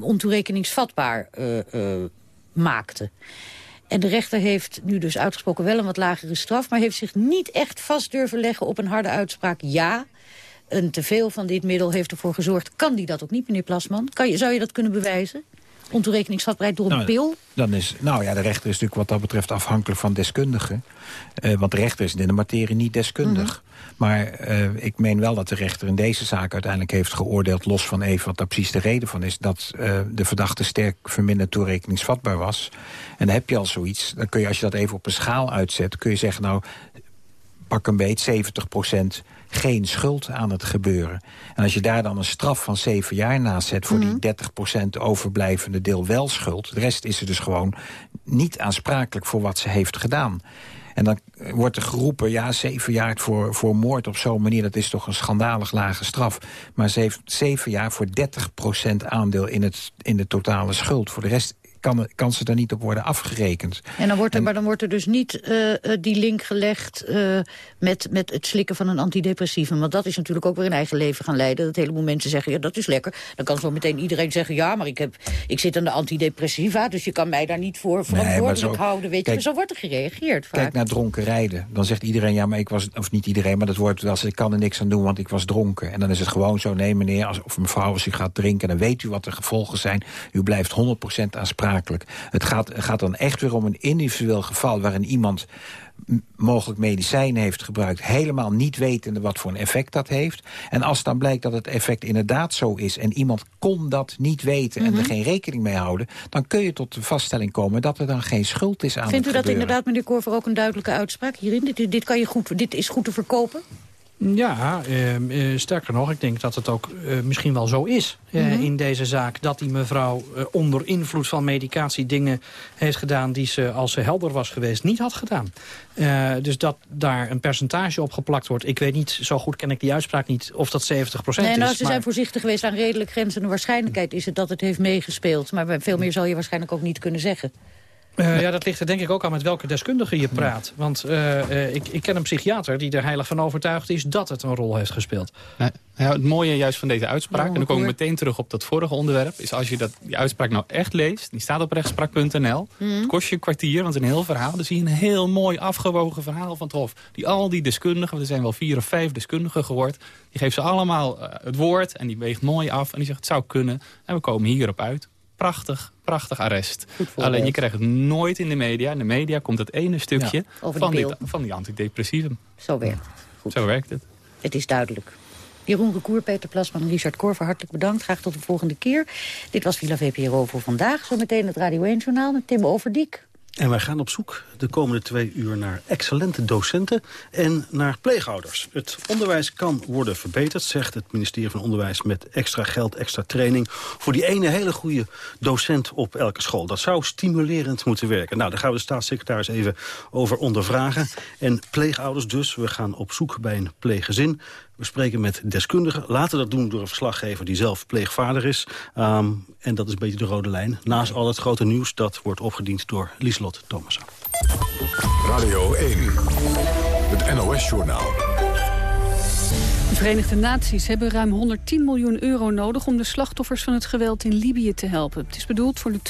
ontoerekeningsvatbaar maakte. En de rechter heeft nu dus uitgesproken wel een wat lagere straf... maar heeft zich niet echt vast durven leggen op een harde uitspraak. Ja, een teveel van dit middel heeft ervoor gezorgd. Kan die dat ook niet, meneer Plasman? Kan je, zou je dat kunnen bewijzen? Ontoerekeningsvatbaarheid door een nou, pil? Dan is, nou ja, de rechter is natuurlijk wat dat betreft afhankelijk van deskundigen. Uh, want de rechter is in de materie niet deskundig. Mm -hmm. Maar uh, ik meen wel dat de rechter in deze zaak uiteindelijk heeft geoordeeld... los van even wat daar precies de reden van is... dat uh, de verdachte sterk verminderd toerekeningsvatbaar was. En dan heb je al zoiets. Dan kun je, als je dat even op een schaal uitzet... kun je zeggen, nou, pak een beet, 70 procent geen schuld aan het gebeuren. En als je daar dan een straf van zeven jaar naast zet... voor Mhm. die 30% overblijvende deel wel schuld... de rest is ze dus gewoon niet aansprakelijk voor wat ze heeft gedaan. En dan wordt er geroepen, ja, zeven jaar voor, voor moord op zo'n manier... dat is toch een schandalig lage straf. Maar ze heeft zeven jaar voor 30% aandeel in, het, in de totale schuld. Voor de rest kan, kan ze daar niet op worden afgerekend. En dan wordt er, maar dan wordt er dus niet uh, die link gelegd uh, met, met het slikken van een antidepressivum. Want dat is natuurlijk ook weer een eigen leven gaan leiden. Dat heleboel mensen zeggen, ja, dat is lekker. Dan kan zo meteen iedereen zeggen, ja, maar ik, heb, ik zit aan de antidepressiva... dus je kan mij daar niet voor verantwoordelijk nee, zo, houden. Weet kijk, je, zo wordt er gereageerd vaak. Kijk naar dronken rijden. Dan zegt iedereen, ja, maar ik was... of niet iedereen, maar dat wordt wel ik kan er niks aan doen, want ik was dronken. En dan is het gewoon zo, nee meneer, als, of mevrouw, als u gaat drinken... dan weet u wat de gevolgen zijn. U blijft 100% aansprakelijk. Het gaat, gaat dan echt weer om een individueel geval... waarin iemand mogelijk medicijnen heeft gebruikt... helemaal niet wetende wat voor een effect dat heeft. En als dan blijkt dat het effect inderdaad zo is... en iemand kon dat niet weten en Mhm. er geen rekening mee houden... dan kun je tot de vaststelling komen dat er dan geen schuld is aan Vindt u dat gebeuren. inderdaad, meneer Korver, ook een duidelijke uitspraak hierin? Dit, dit, kan je goed, dit is goed te verkopen? Ja, eh, eh, sterker nog, ik denk dat het ook eh, misschien wel zo is eh, Mhm. in deze zaak... dat die mevrouw onder invloed van medicatie dingen heeft gedaan... die ze, als ze helder was geweest, niet had gedaan. Dus dat daar een percentage op geplakt wordt... ik weet niet, zo goed ken ik die uitspraak niet, of dat 70 Nee, nou, is. ze maar- zijn voorzichtig geweest aan redelijk grenzende waarschijnlijkheid is het dat het heeft meegespeeld. Maar veel meer zal je waarschijnlijk ook niet kunnen zeggen. Uh, ja, dat ligt er denk ik ook aan met welke deskundige je praat. Want uh, uh, ik, ik ken een psychiater die er heilig van overtuigd is... dat het een rol heeft gespeeld. Nou, ja, het mooie juist van deze uitspraak... en dan kom ik meteen terug op dat vorige onderwerp... is als je dat, die uitspraak nou echt leest... die staat op rechtspraak.nl. Mm. Het kost je een kwartier, want een heel verhaal. Dan zie je een heel mooi afgewogen verhaal van het Hof. Die al die deskundigen, er zijn wel vier of vijf deskundigen geworden... die geeft ze allemaal het woord en die weegt mooi af... en die zegt het zou kunnen en we komen hierop uit prachtig, prachtig arrest. Alleen je krijgt het nooit in de media. In de media komt het ene stukje van, die, van die antidepressivum. Zo werkt het. Zo werkt het. Het is duidelijk. Jeroen Recour, Peter Plasman en Richard Korver, hartelijk bedankt. Graag tot de volgende keer. Dit was Villa VPRO voor vandaag. Zometeen het Radio 1-journaal met Tim Overdiek. En wij gaan op zoek de komende twee uur naar excellente docenten en naar pleegouders. Het onderwijs kan worden verbeterd, zegt het ministerie van Onderwijs... met extra geld, extra training voor die ene hele goede docent op elke school. Dat zou stimulerend moeten werken. Nou, daar gaan we de staatssecretaris even over ondervragen. En pleegouders dus, we gaan op zoek bij een pleeggezin. We spreken met deskundigen. Laten dat doen door een verslaggever die zelf pleegvader is. Um, en dat is een beetje de rode lijn. Naast al het grote nieuws, dat wordt opgediend door Lieslot Thomassen. Radio 1, het NOS-journaal. De Verenigde Naties hebben ruim 110 miljoen euro nodig... om de slachtoffers van het geweld in Libië te helpen. Het is bedoeld voor de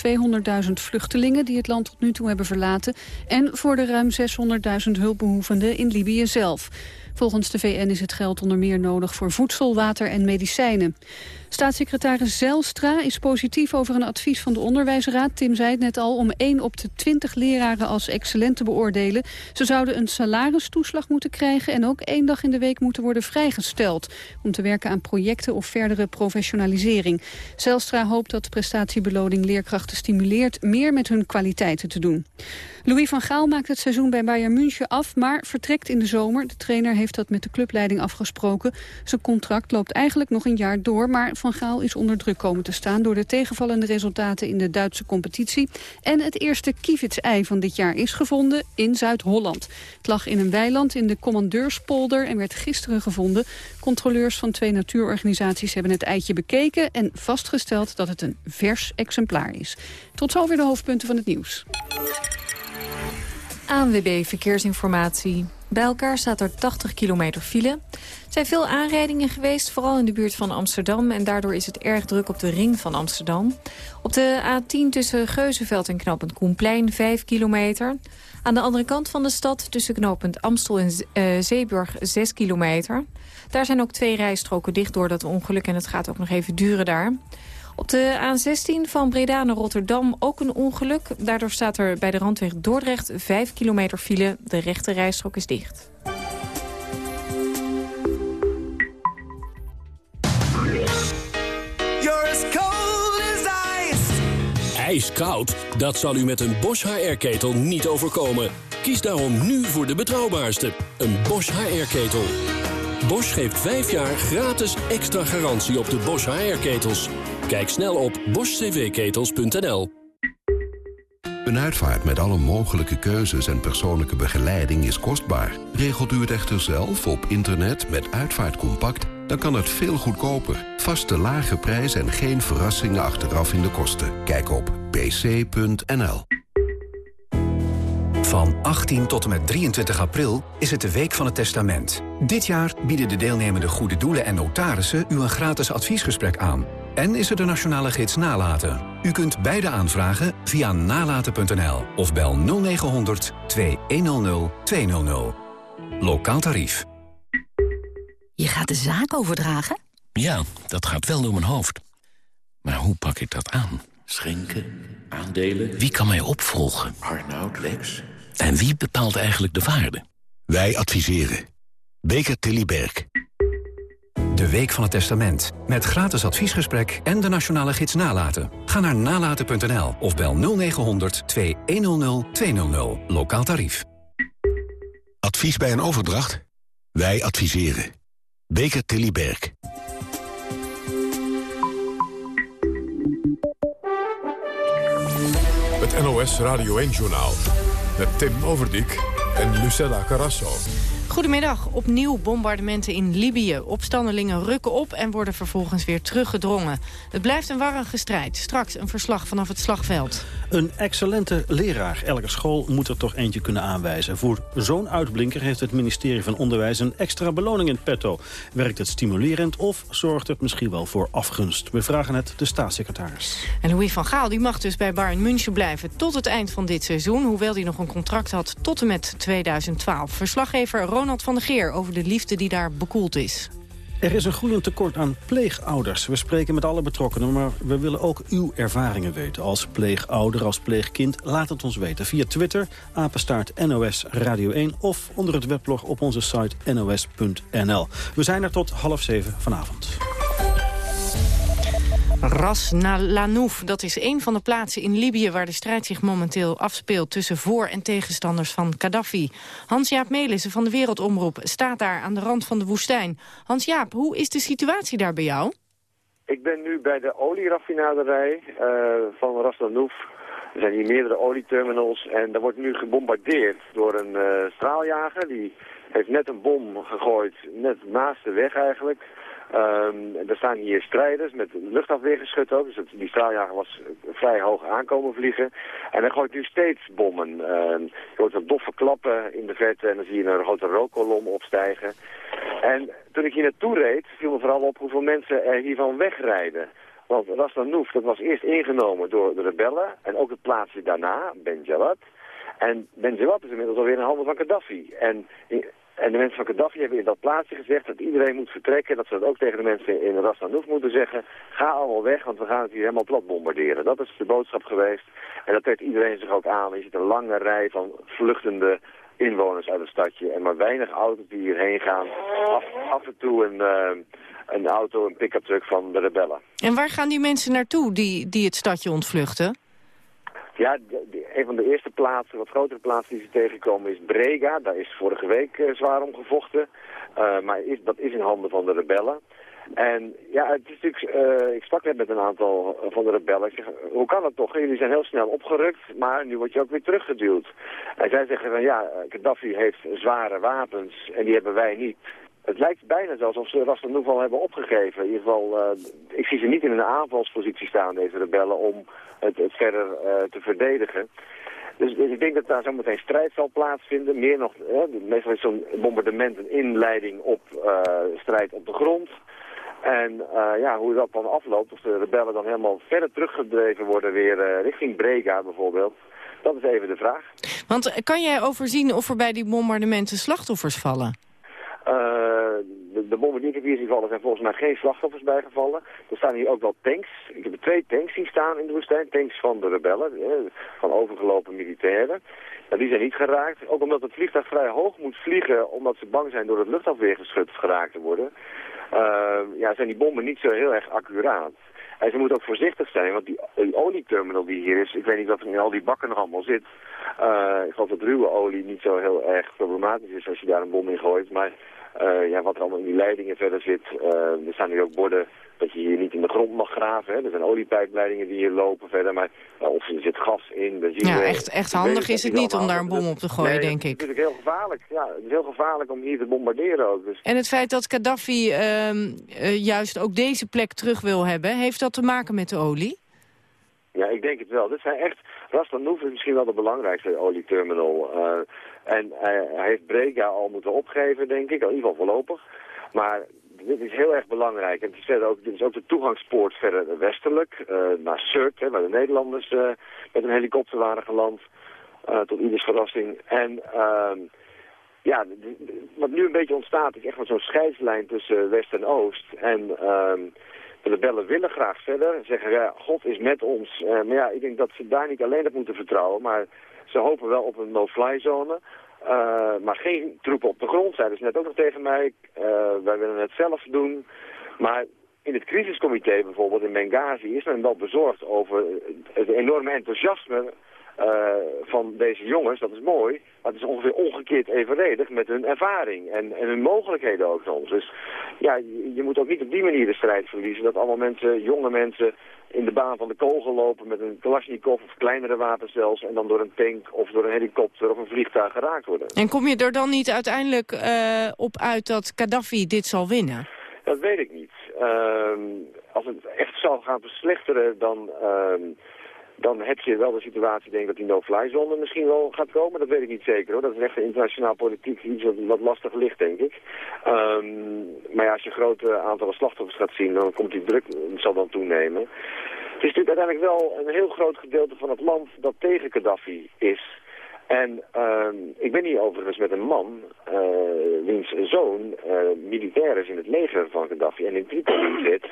200.000 vluchtelingen die het land tot nu toe hebben verlaten... en voor de ruim 600.000 hulpbehoevenden in Libië zelf. Volgens de VN is het geld onder meer nodig voor voedsel, water en medicijnen. Staatssecretaris Zelstra is positief over een advies van de Onderwijsraad. Tim zei het net al, om 1 op de 20 leraren als excellent te beoordelen. Ze zouden een salaristoeslag moeten krijgen... en ook één dag in de week moeten worden vrijgesteld... om te werken aan projecten of verdere professionalisering. Zelstra hoopt dat prestatiebeloning leerkrachten stimuleert... meer met hun kwaliteiten te doen. Louis van Gaal maakt het seizoen bij Bayern München af... maar vertrekt in de zomer. De trainer heeft dat met de clubleiding afgesproken. Zijn contract loopt eigenlijk nog een jaar door... maar Van Gaal is onder druk komen te staan... door de tegenvallende resultaten in de Duitse competitie. En het eerste kievits-ei van dit jaar is gevonden in Zuid-Holland. Het lag in een weiland in de Commandeurspolder... en werd gisteren gevonden. Controleurs van twee natuurorganisaties hebben het eitje bekeken... en vastgesteld dat het een vers exemplaar is. Tot zover de hoofdpunten van het nieuws. ANWB Verkeersinformatie. Bij elkaar staat er 80 kilometer file. Er zijn veel aanrijdingen geweest, vooral in de buurt van Amsterdam... en daardoor is het erg druk op de ring van Amsterdam. Op de A10 tussen Geuzenveld en knooppunt Koenplein 5 kilometer. Aan de andere kant van de stad tussen knooppunt Amstel en uh, Zeeburg 6 kilometer. Daar zijn ook twee rijstroken dicht door dat ongeluk... en het gaat ook nog even duren daar. Op de A16 van Breda naar Rotterdam ook een ongeluk. Daardoor staat er bij de randweg Dordrecht 5 kilometer file. De rechte rijstrook is dicht. Ijskoud? Dat zal u met een Bosch HR-ketel niet overkomen. Kies daarom nu voor de betrouwbaarste, een Bosch HR-ketel. Bosch geeft 5 jaar gratis extra garantie op de Bosch HR-ketels. Kijk snel op boschcvketels.nl. Een uitvaart met alle mogelijke keuzes en persoonlijke begeleiding is kostbaar. Regelt u het echter zelf op internet met Uitvaartcompact... dan kan het veel goedkoper. Vaste lage prijs en geen verrassingen achteraf in de kosten. Kijk op pc.nl. Van 18 tot en met 23 april is het de Week van het Testament. Dit jaar bieden de deelnemende goede doelen en notarissen... u een gratis adviesgesprek aan... En is er de nationale gids Nalaten. U kunt beide aanvragen via nalaten.nl of bel 0900 2100 200. Lokaal tarief. Je gaat de zaak overdragen? Ja, dat gaat wel door mijn hoofd. Maar hoe pak ik dat aan? Schenken, aandelen... Wie kan mij opvolgen? Arnoud, Lex... En wie bepaalt eigenlijk de waarde? Wij adviseren. Beker Tilly Berg. De Week van het Testament. Met gratis adviesgesprek en de nationale gids Nalaten. Ga naar nalaten.nl of bel 0900 2100 200. Lokaal tarief. Advies bij een overdracht? Wij adviseren. Beker Tilly Berg. Het NOS Radio 1-journaal. Met Tim Overdijk en Lucella Carrasso. Goedemiddag. Opnieuw bombardementen in Libië. Opstandelingen rukken op en worden vervolgens weer teruggedrongen. Het blijft een warrige strijd. Straks een verslag vanaf het slagveld. Een excellente leraar. Elke school moet er toch eentje kunnen aanwijzen. Voor zo'n uitblinker heeft het ministerie van Onderwijs een extra beloning in petto. Werkt het stimulerend of zorgt het misschien wel voor afgunst? We vragen het de staatssecretaris. En Louis van Gaal die mag dus bij Bayern München blijven tot het eind van dit seizoen. Hoewel hij nog een contract had tot en met 2012. Verslaggever Ronald van der Geer over de liefde die daar bekoeld is. Er is een groeiend tekort aan pleegouders. We spreken met alle betrokkenen, maar we willen ook uw ervaringen weten. Als pleegouder, als pleegkind, laat het ons weten. Via Twitter, apenstaart NOS Radio 1... of onder het weblog op onze site nos.nl. We zijn er tot half zeven vanavond. Ras Lanouf, dat is een van de plaatsen in Libië... waar de strijd zich momenteel afspeelt tussen voor- en tegenstanders van Gaddafi. Hans-Jaap Melissen van de Wereldomroep staat daar aan de rand van de woestijn. Hans-Jaap, hoe is de situatie daar bij jou? Ik ben nu bij de olieraffinaderij uh, van Ras Lanouf. Er zijn hier meerdere olieterminals en er wordt nu gebombardeerd door een uh, straaljager. Die heeft net een bom gegooid, net naast de weg eigenlijk... Um, er staan hier strijders met luchtafweergeschut ook. Dus die straaljager was vrij hoog aankomen vliegen. En hij gooit nu steeds bommen. Um, je hoort doffe klappen in de verte en dan zie je een grote rookkolom opstijgen. En toen ik hier naartoe reed, viel me vooral op hoeveel mensen er hiervan wegrijden. Want Ras Nouf, dat was eerst ingenomen door de rebellen. En ook het plaatsje daarna, Benjawad. En Benjawad is inmiddels alweer in handen van Gaddafi. En en de mensen van Gaddafi hebben in dat plaatsje gezegd dat iedereen moet vertrekken. Dat ze dat ook tegen de mensen in Ras Hanouf moeten zeggen. Ga allemaal weg, want we gaan het hier helemaal plat bombarderen. Dat is de boodschap geweest. En dat trekt iedereen zich ook aan. Je ziet een lange rij van vluchtende inwoners uit het stadje. En maar weinig auto's die hierheen gaan. Af, af en toe een, uh, een auto, een pick-up truck van de rebellen. En waar gaan die mensen naartoe die, die het stadje ontvluchten? Ja, een van de eerste plaatsen, wat grotere plaatsen die ze tegenkomen is Brega. Daar is vorige week uh, zwaar om gevochten. Uh, maar is, dat is in handen van de rebellen. En ja, het is natuurlijk, uh, ik sprak net met een aantal van de rebellen. Ik zeg, hoe kan dat toch? Jullie zijn heel snel opgerukt, maar nu word je ook weer teruggeduwd. En zij zeggen van ja, Gaddafi heeft zware wapens en die hebben wij niet. Het lijkt bijna zelfs alsof ze Ras al hebben opgegeven. In ieder geval, uh, ik zie ze niet in een aanvalspositie staan, deze rebellen, om het, het verder uh, te verdedigen. Dus, dus, ik denk dat daar zo meteen strijd zal plaatsvinden. Meer nog, uh, meestal is zo'n bombardement een inleiding op strijd op de grond. En ja, hoe dat dan afloopt, of de rebellen dan helemaal verder teruggedreven worden weer richting Brega bijvoorbeeld. Dat is even de vraag. Want kan jij overzien of er bij die bombardementen slachtoffers vallen? Uh, de, de bommen die ik heb hier zien vallen zijn volgens mij geen slachtoffers bijgevallen. Er staan hier ook wel tanks. Ik heb twee tanks zien staan in de woestijn. Tanks van de rebellen, van overgelopen militairen. Ja, die zijn niet geraakt. Ook omdat het vliegtuig vrij hoog moet vliegen, omdat ze bang zijn door het luchtafweergeschut geraakt te worden. Uh, ja, zijn die bommen niet zo heel erg accuraat. En ze ook voorzichtig zijn, want die, olieterminal die hier is, ik weet niet wat er in al die bakken nog allemaal zit. Uh, ik geloof dat ruwe olie niet zo heel erg problematisch is als je daar een bom in gooit. Maar uh, ja, wat er allemaal in die leidingen verder zit, uh, er staan nu ook borden dat je hier niet in de grond mag graven. Hè. Er zijn oliepijpleidingen die hier lopen verder, maar of er zit gas in, benzine... Ja, echt, echt handig is het niet om daar een bom op te gooien, nee, denk ik. Het is natuurlijk heel gevaarlijk. Ja, het is heel gevaarlijk om hier te bombarderen ook. Dus. En het feit dat Gaddafi uh, juist ook deze plek terug wil hebben, heeft dat te maken met de olie? Ja, ik denk het wel. Dit zijn echt... Ras is misschien wel de belangrijkste olieterminal. Uh, en hij, hij heeft Brega al moeten opgeven, denk ik, in ieder geval voorlopig. Maar dit is heel erg belangrijk. En het is, verder ook, dit is ook de toegangspoort verder westelijk, uh, naar Surk, hè, waar de Nederlanders uh, met een helikopter waren geland. Tot ieders verrassing. En uh, ja, wat nu een beetje ontstaat is echt maar zo'n scheidslijn tussen West en Oost. En uh, de rebellen willen graag verder. Zeggen, ja, God is met ons. Maar ja, ik denk dat ze daar niet alleen op moeten vertrouwen. Maar ze hopen wel op een no-fly zone. Uh, maar geen troepen op de grond, zeiden ze net ook nog tegen mij. Uh, wij willen het zelf doen. Maar in het crisiscomité bijvoorbeeld in Benghazi is men wel bezorgd over het enorme enthousiasme van deze jongens. Dat is mooi. Maar het is ongeveer omgekeerd evenredig met hun ervaring en, en hun mogelijkheden ook soms. Dus ja, je, moet ook niet op die manier de strijd verliezen. Dat allemaal mensen, jonge mensen in de baan van de kogel lopen met een Kalashnikov of kleinere wapens zelfs... en dan door een tank of door een helikopter of een vliegtuig geraakt worden. En kom je er dan niet uiteindelijk uh, op uit dat Gaddafi dit zal winnen? Dat weet ik niet. Uh, als het echt zal gaan verslechteren, dan... Uh, dan heb je wel de situatie, denk ik, dat die no-fly zone misschien wel gaat komen. Dat weet ik niet zeker hoor. Dat is echt internationaal politiek iets wat, lastig ligt, denk ik. Um, maar ja, als je grote aantallen slachtoffers gaat zien, dan komt die druk, zal dan toenemen. Het is natuurlijk uiteindelijk wel een heel groot gedeelte van het land dat tegen Gaddafi is. En uh, ik ben hier overigens met een man, uh, wiens zoon uh, militair is in het leger van Gaddafi en in Tripoli zit.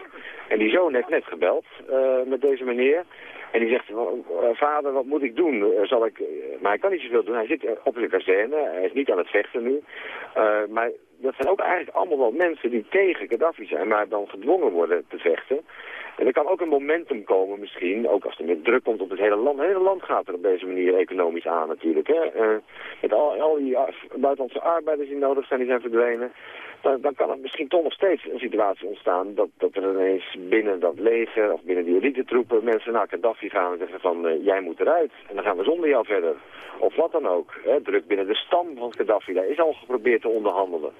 En die zoon heeft net gebeld uh, met deze meneer. En die zegt, vader, wat moet ik doen? Zal ik... Maar hij kan niet zoveel doen. Hij zit op zijn kazerne. Hij is niet aan het vechten nu. maar dat zijn ook eigenlijk allemaal wel mensen die tegen Gaddafi zijn, maar dan gedwongen worden te vechten. En er kan ook een momentum komen misschien, ook als er meer druk komt op het hele land. Het hele land gaat er op deze manier economisch aan natuurlijk. Hè. Uh, met al, al die buitenlandse arbeiders die nodig zijn, die zijn verdwenen. Dan, kan er misschien toch nog steeds een situatie ontstaan dat, dat er ineens binnen dat leger of binnen die elite troepen mensen naar Gaddafi gaan en zeggen van uh, jij moet eruit en dan gaan we zonder jou verder. Of wat dan ook. Hè. Druk binnen de stam van Gaddafi, daar is al geprobeerd te onderhandelen.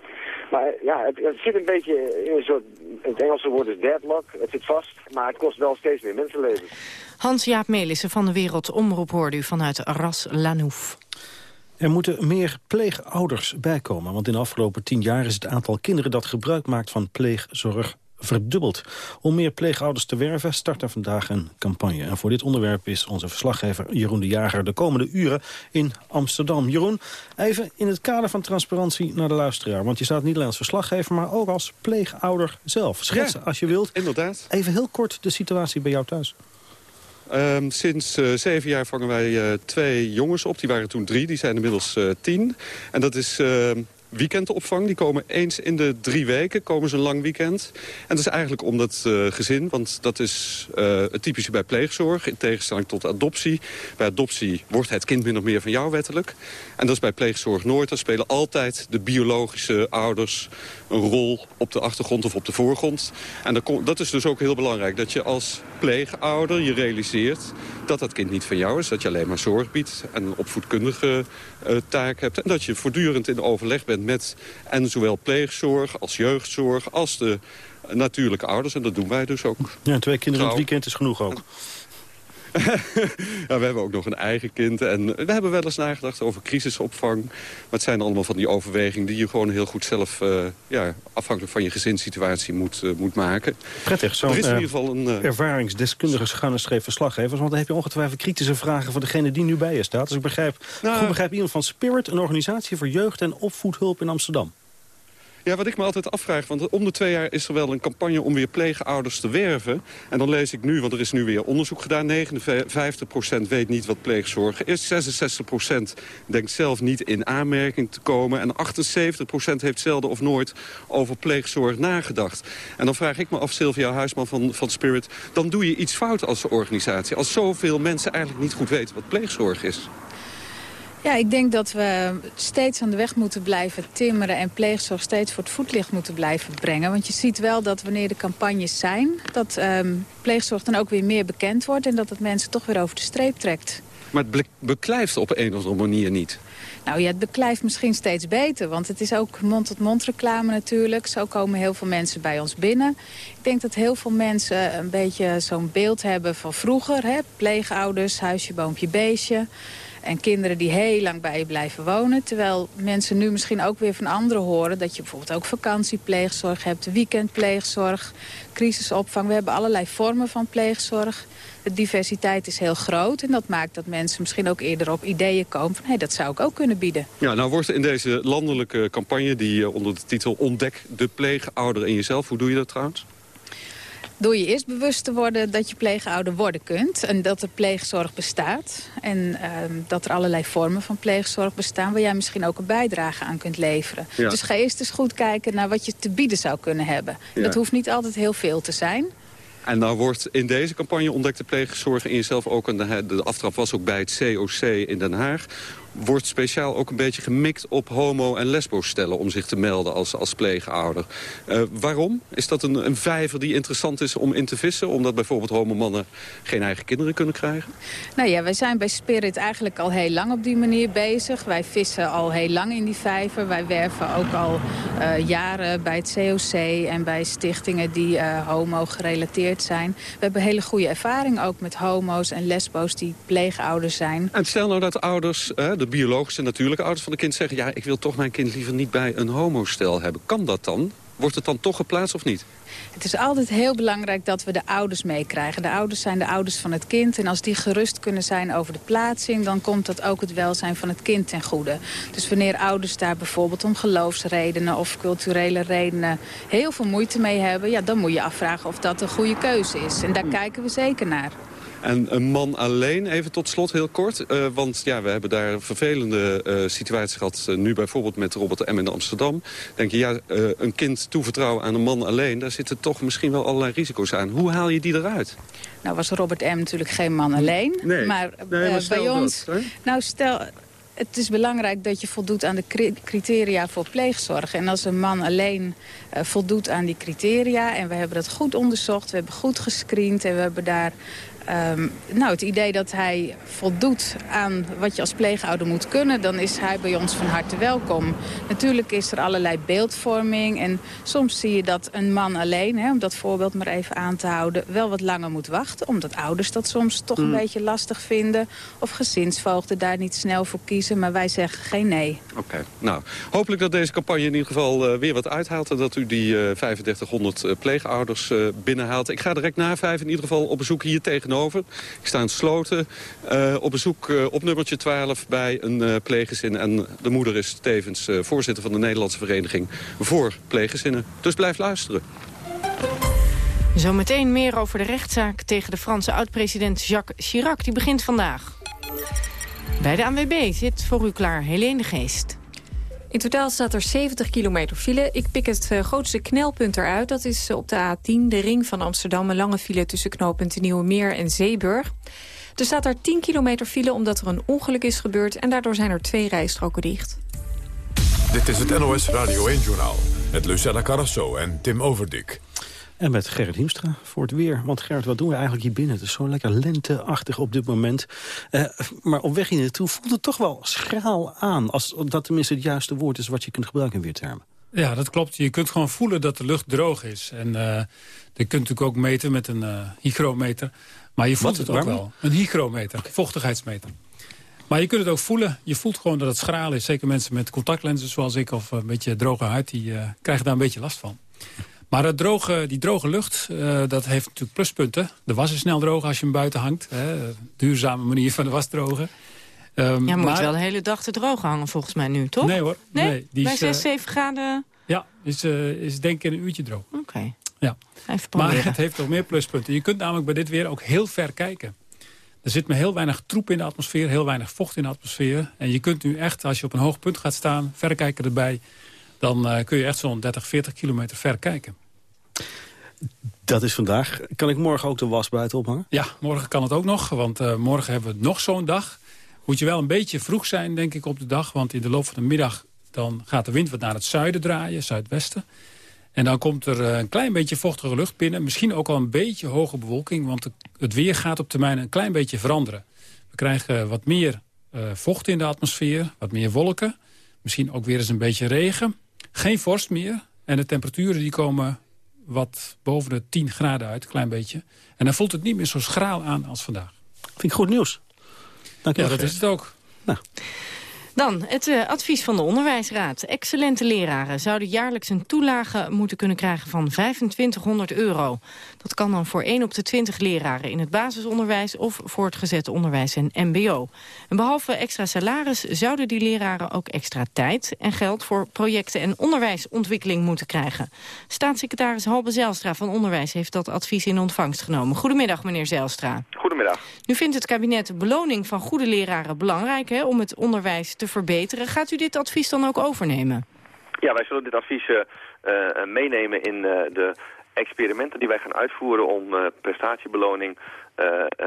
Maar ja, het, het, zit een beetje in een soort, het Engelse woord is deadlock, het zit vast, maar het kost wel steeds meer mensenlevens. Hans-Jaap Melissen van de Wereldomroep hoorde u vanuit Ras Lanouf. Er moeten meer pleegouders bijkomen, want in de afgelopen tien jaar is het aantal kinderen dat gebruik maakt van pleegzorg verdubbeld. Om meer pleegouders te werven start er vandaag een campagne. En voor dit onderwerp is onze verslaggever Jeroen de Jager de komende uren in Amsterdam. Jeroen, even in het kader van transparantie naar de luisteraar. Want je staat niet alleen als verslaggever, maar ook als pleegouder zelf. Schetsen als je wilt. Inderdaad. Even heel kort de situatie bij jou thuis. Um, sinds uh, zeven jaar vangen wij uh, twee jongens op. Die waren toen drie, die zijn inmiddels uh, tien. En dat is weekendopvang. Die komen eens in de drie weken, komen ze een lang weekend. En dat is eigenlijk om dat uh, gezin, want dat is uh, het typische bij pleegzorg... in tegenstelling tot adoptie. Bij adoptie wordt het kind min of meer van jou wettelijk. En dat is bij pleegzorg nooit. Daar spelen altijd de biologische ouders een rol op de achtergrond of op de voorgrond. En dat, dat is dus ook heel belangrijk, dat je als pleegouder je realiseert... dat dat kind niet van jou is, dat je alleen maar zorg biedt... en een opvoedkundige uh, taak hebt. En dat je voortdurend in overleg bent met en zowel pleegzorg als jeugdzorg... als de natuurlijke ouders, en dat doen wij dus ook. Ja, twee kinderen in het weekend is genoeg ook. ja, we hebben ook nog een eigen kind. En we hebben wel eens nagedacht over crisisopvang. Maar het zijn allemaal van die overwegingen... die je gewoon heel goed zelf, uh, ja, afhankelijk van je gezinssituatie, moet, uh, moet maken. Prettig, zo'n uh, ervaringsdeskundige schuine verslaggevers. Want dan heb je ongetwijfeld kritische vragen van degene die nu bij je staat. Dus ik begrijp, nou, goed begrijp iemand van Spirit, een organisatie voor jeugd- en opvoedhulp in Amsterdam. Ja, wat ik me altijd afvraag, want om de twee jaar is er wel een campagne om weer pleegouders te werven. En dan lees ik nu, want er is nu weer onderzoek gedaan, 59% weet niet wat pleegzorg is. 66% denkt zelf niet in aanmerking te komen. En 78% heeft zelden of nooit over pleegzorg nagedacht. En dan vraag ik me af, Sylvia Huisman van, van Spirit, dan doe je iets fout als organisatie. Als zoveel mensen eigenlijk niet goed weten wat pleegzorg is. Ja, ik denk dat we steeds aan de weg moeten blijven timmeren... en pleegzorg steeds voor het voetlicht moeten blijven brengen. Want je ziet wel dat wanneer de campagnes zijn... dat um, pleegzorg dan ook weer meer bekend wordt... en dat het mensen toch weer over de streep trekt. Maar het beklijft op een of andere manier niet. Nou ja, het beklijft misschien steeds beter. Want het is ook mond-tot-mond reclame natuurlijk. Zo komen heel veel mensen bij ons binnen. Ik denk dat heel veel mensen een beetje zo'n beeld hebben van vroeger. Hè? Pleegouders, huisje, boompje, beestje. En kinderen die heel lang bij je blijven wonen. Terwijl mensen nu misschien ook weer van anderen horen... dat je bijvoorbeeld ook vakantiepleegzorg hebt, weekendpleegzorg, crisisopvang. We hebben allerlei vormen van pleegzorg. De diversiteit is heel groot en dat maakt dat mensen misschien ook eerder op ideeën komen... van hey, dat zou ik ook kunnen bieden. Ja, nou wordt in deze landelijke campagne die eh, onder de titel Ontdek de pleegouder in jezelf... hoe doe je dat trouwens? Door je eerst bewust te worden dat je pleegouder worden kunt. En dat er pleegzorg bestaat. En uh, dat er allerlei vormen van pleegzorg bestaan... waar jij misschien ook een bijdrage aan kunt leveren. Ja. Dus ga eerst eens goed kijken naar wat je te bieden zou kunnen hebben. Ja. Dat hoeft niet altijd heel veel te zijn. En nou wordt in deze campagne ontdekte pleegzorg in jezelf ook... Een, de aftrap was ook bij het COC in Den Haag wordt speciaal ook een beetje gemikt op homo- en lesbo-stellen... om zich te melden als, als pleegouder. Uh, waarom? Is dat een, een vijver die interessant is om in te vissen? Omdat bijvoorbeeld homomannen geen eigen kinderen kunnen krijgen? Nou ja, wij zijn bij Spirit eigenlijk al heel lang op die manier bezig. Wij vissen al heel lang in die vijver. Wij werven ook al uh, jaren bij het COC en bij stichtingen die uh, homo gerelateerd zijn. We hebben hele goede ervaring ook met homo's en lesbo's die pleegouders zijn. En stel nou dat ouders, de biologische natuurlijke ouders van de kind zeggen... ja, ik wil toch mijn kind liever niet bij een homostel hebben. Kan dat dan? Wordt het dan toch geplaatst of niet? Het is altijd heel belangrijk dat we de ouders meekrijgen. De ouders zijn de ouders van het kind. En als die gerust kunnen zijn over de plaatsing... dan komt dat ook het welzijn van het kind ten goede. Dus wanneer ouders daar bijvoorbeeld om geloofsredenen... of culturele redenen heel veel moeite mee hebben... Ja, dan moet je afvragen of dat een goede keuze is. En daar hm. kijken we zeker naar. En een man alleen, even tot slot heel kort. Uh, want ja, we hebben daar vervelende uh, situaties gehad. Uh, nu bijvoorbeeld met Robert M. in Amsterdam. Denk je, ja, een kind toevertrouwen aan een man alleen... daar zitten toch misschien wel allerlei risico's aan. Hoe haal je die eruit? Nou was Robert M. natuurlijk geen man alleen. Nee, maar, nee, maar bij ons... Dat, nou, stel het is belangrijk dat je voldoet aan de criteria voor pleegzorg. En als een man alleen uh, voldoet aan die criteria... en we hebben dat goed onderzocht, we hebben goed gescreend... en we hebben daar Um, nou, het idee dat hij voldoet aan wat je als pleegouder moet kunnen... dan is hij bij ons van harte welkom. Natuurlijk is er allerlei beeldvorming. En soms zie je dat een man alleen, hè, om dat voorbeeld maar even aan te houden... wel wat langer moet wachten. Omdat ouders dat soms toch een hmm. beetje lastig vinden. Of gezinsvoogden daar niet snel voor kiezen. Maar wij zeggen geen nee. Oké. Nou, hopelijk dat deze campagne in ieder geval uh, weer wat uithaalt... en dat u die uh, 3500 uh, pleegouders uh, binnenhaalt. Ik ga direct na vijf in ieder geval op bezoek hier tegenover ik sta in Sloten uh, op bezoek uh, op nummertje 12 bij een uh, pleeggezin. En de moeder is tevens voorzitter van de Nederlandse Vereniging voor Pleeggezinnen. Dus blijf luisteren. Zometeen meer over de rechtszaak tegen de Franse oud-president Jacques Chirac. Die begint vandaag. Bij de ANWB zit voor u klaar Helene de Geest. In totaal staat er 70 kilometer file. Ik pik het uh, grootste knelpunt eruit. Dat is op de A10, de ring van Amsterdam. Een lange file tussen knooppunten Nieuwemeer en Zeeburg. Er staat er 10 kilometer file omdat er een ongeluk is gebeurd... en daardoor zijn er twee rijstroken dicht. Dit is het NOS Radio 1-journaal met Lucella Carrasso en Tim Overdik. En met Gerrit Hiemstra voor het weer. Want Gerrit, wat doen we eigenlijk hier binnen? Het is zo lekker lenteachtig op dit moment. Uh, maar op weg hier naartoe voelt het toch wel schraal aan. Als dat tenminste het juiste woord is wat je kunt gebruiken in weertermen. Ja, dat klopt. Je kunt gewoon voelen dat de lucht droog is. En uh, je kunt natuurlijk ook meten met een uh, hygrometer. Maar je voelt het ook wel. Een hygrometer, vochtigheidsmeter. Maar je kunt het ook voelen. Je voelt gewoon dat het schraal is. Zeker mensen met contactlenzen zoals ik of een beetje droge huid... die krijgen daar een beetje last van. Maar het droge, die droge lucht, uh, dat heeft natuurlijk pluspunten. De was is snel droog als je hem buiten hangt. Hè. Duurzame manier van de was drogen. Um, ja, moet maar... wel de hele dag te droog hangen volgens mij nu, toch? Nee hoor. Nee? nee die Bij is, 6, 7 uh, graden? Ja, is, uh, is denk ik een uurtje droog. Oké. Okay. Ja. maar het heeft nog meer pluspunten. Je kunt namelijk bij dit weer ook heel ver kijken. Er zit maar heel weinig troep in de atmosfeer, heel weinig vocht in de atmosfeer. En je kunt nu echt, als je op een hoog punt gaat staan, verrekijken erbij dan uh, kun je echt zo'n 30, 40 kilometer ver kijken. Dat is vandaag. Kan ik morgen ook de was buiten ophangen? Ja, morgen kan het ook nog, want uh, morgen hebben we nog zo'n dag. Moet je wel een beetje vroeg zijn, denk ik, op de dag. Want in de loop van de middag dan gaat de wind wat naar het zuiden draaien, zuidwesten. En dan komt er uh, een klein beetje vochtige lucht binnen. Misschien ook al een beetje hoge bewolking, want het weer gaat op termijn een klein beetje veranderen. We krijgen wat meer uh, vocht in de atmosfeer, wat meer wolken. Misschien ook weer eens een beetje regen. Geen vorst meer. En de temperaturen die komen wat boven de 10 graden uit, een klein beetje. En dan voelt het niet meer zo schraal aan als vandaag. Vind ik goed nieuws. Dank je ja, dat is het ook. Nou. Dan het uh, advies van de Onderwijsraad. Excellente leraren zouden jaarlijks een toelage moeten kunnen krijgen van 2500 euro. Dat kan dan voor 1 op de 20 leraren in het basisonderwijs of voor het gezette onderwijs en mbo. En behalve extra salaris zouden die leraren ook extra tijd en geld voor projecten en onderwijsontwikkeling moeten krijgen. Staatssecretaris Halbe Zijlstra van Onderwijs heeft dat advies in ontvangst genomen. Goedemiddag meneer Zijlstra. Goedemiddag. Nu vindt het kabinet de beloning van goede leraren belangrijk hè, om het onderwijs te verbeteren. Gaat u dit advies dan ook overnemen? Ja, wij zullen dit advies meenemen in de experimenten die wij gaan uitvoeren om prestatiebeloning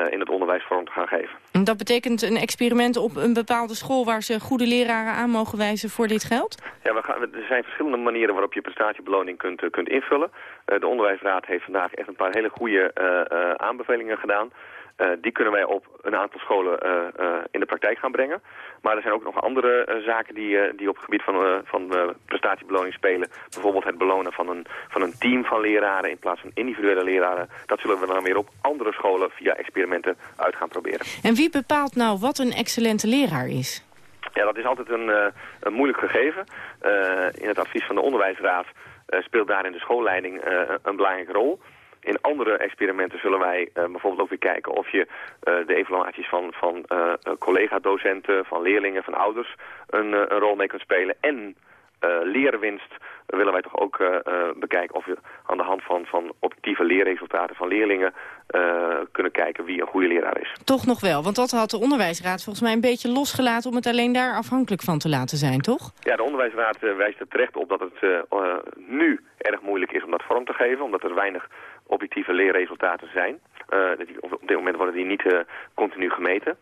in het onderwijs vorm te gaan geven. En dat betekent een experiment op een bepaalde school waar ze goede leraren aan mogen wijzen voor dit geld? Ja, we gaan, er zijn verschillende manieren waarop je prestatiebeloning kunt, kunt invullen. de onderwijsraad heeft vandaag echt een paar hele goede aanbevelingen gedaan. Uh, die kunnen wij op een aantal scholen uh, uh, in de praktijk gaan brengen. Maar er zijn ook nog andere zaken die, die op het gebied van, van prestatiebeloning spelen. Bijvoorbeeld het belonen van een, van een team van leraren in plaats van individuele leraren. Dat zullen we dan weer op andere scholen via experimenten uit gaan proberen. En wie bepaalt nou wat een excellente leraar is? Ja, dat is altijd een, een moeilijk gegeven. in het advies van de onderwijsraad speelt daarin de schoolleiding een belangrijke rol. In andere experimenten zullen wij uh, bijvoorbeeld ook weer kijken of je uh, de evaluaties van, van uh, collega-docenten, van leerlingen, van ouders een, een rol mee kunt spelen. En leerwinst willen wij toch ook bekijken of we aan de hand van, van objectieve leerresultaten van leerlingen kunnen kijken wie een goede leraar is. Toch nog wel, want dat had de onderwijsraad volgens mij een beetje losgelaten om het alleen daar afhankelijk van te laten zijn, toch? Ja, de onderwijsraad wijst er terecht op dat het nu erg moeilijk is om dat vorm te geven, omdat er weinig objectieve leerresultaten zijn. Uh, op dit moment worden die niet uh, continu gemeten.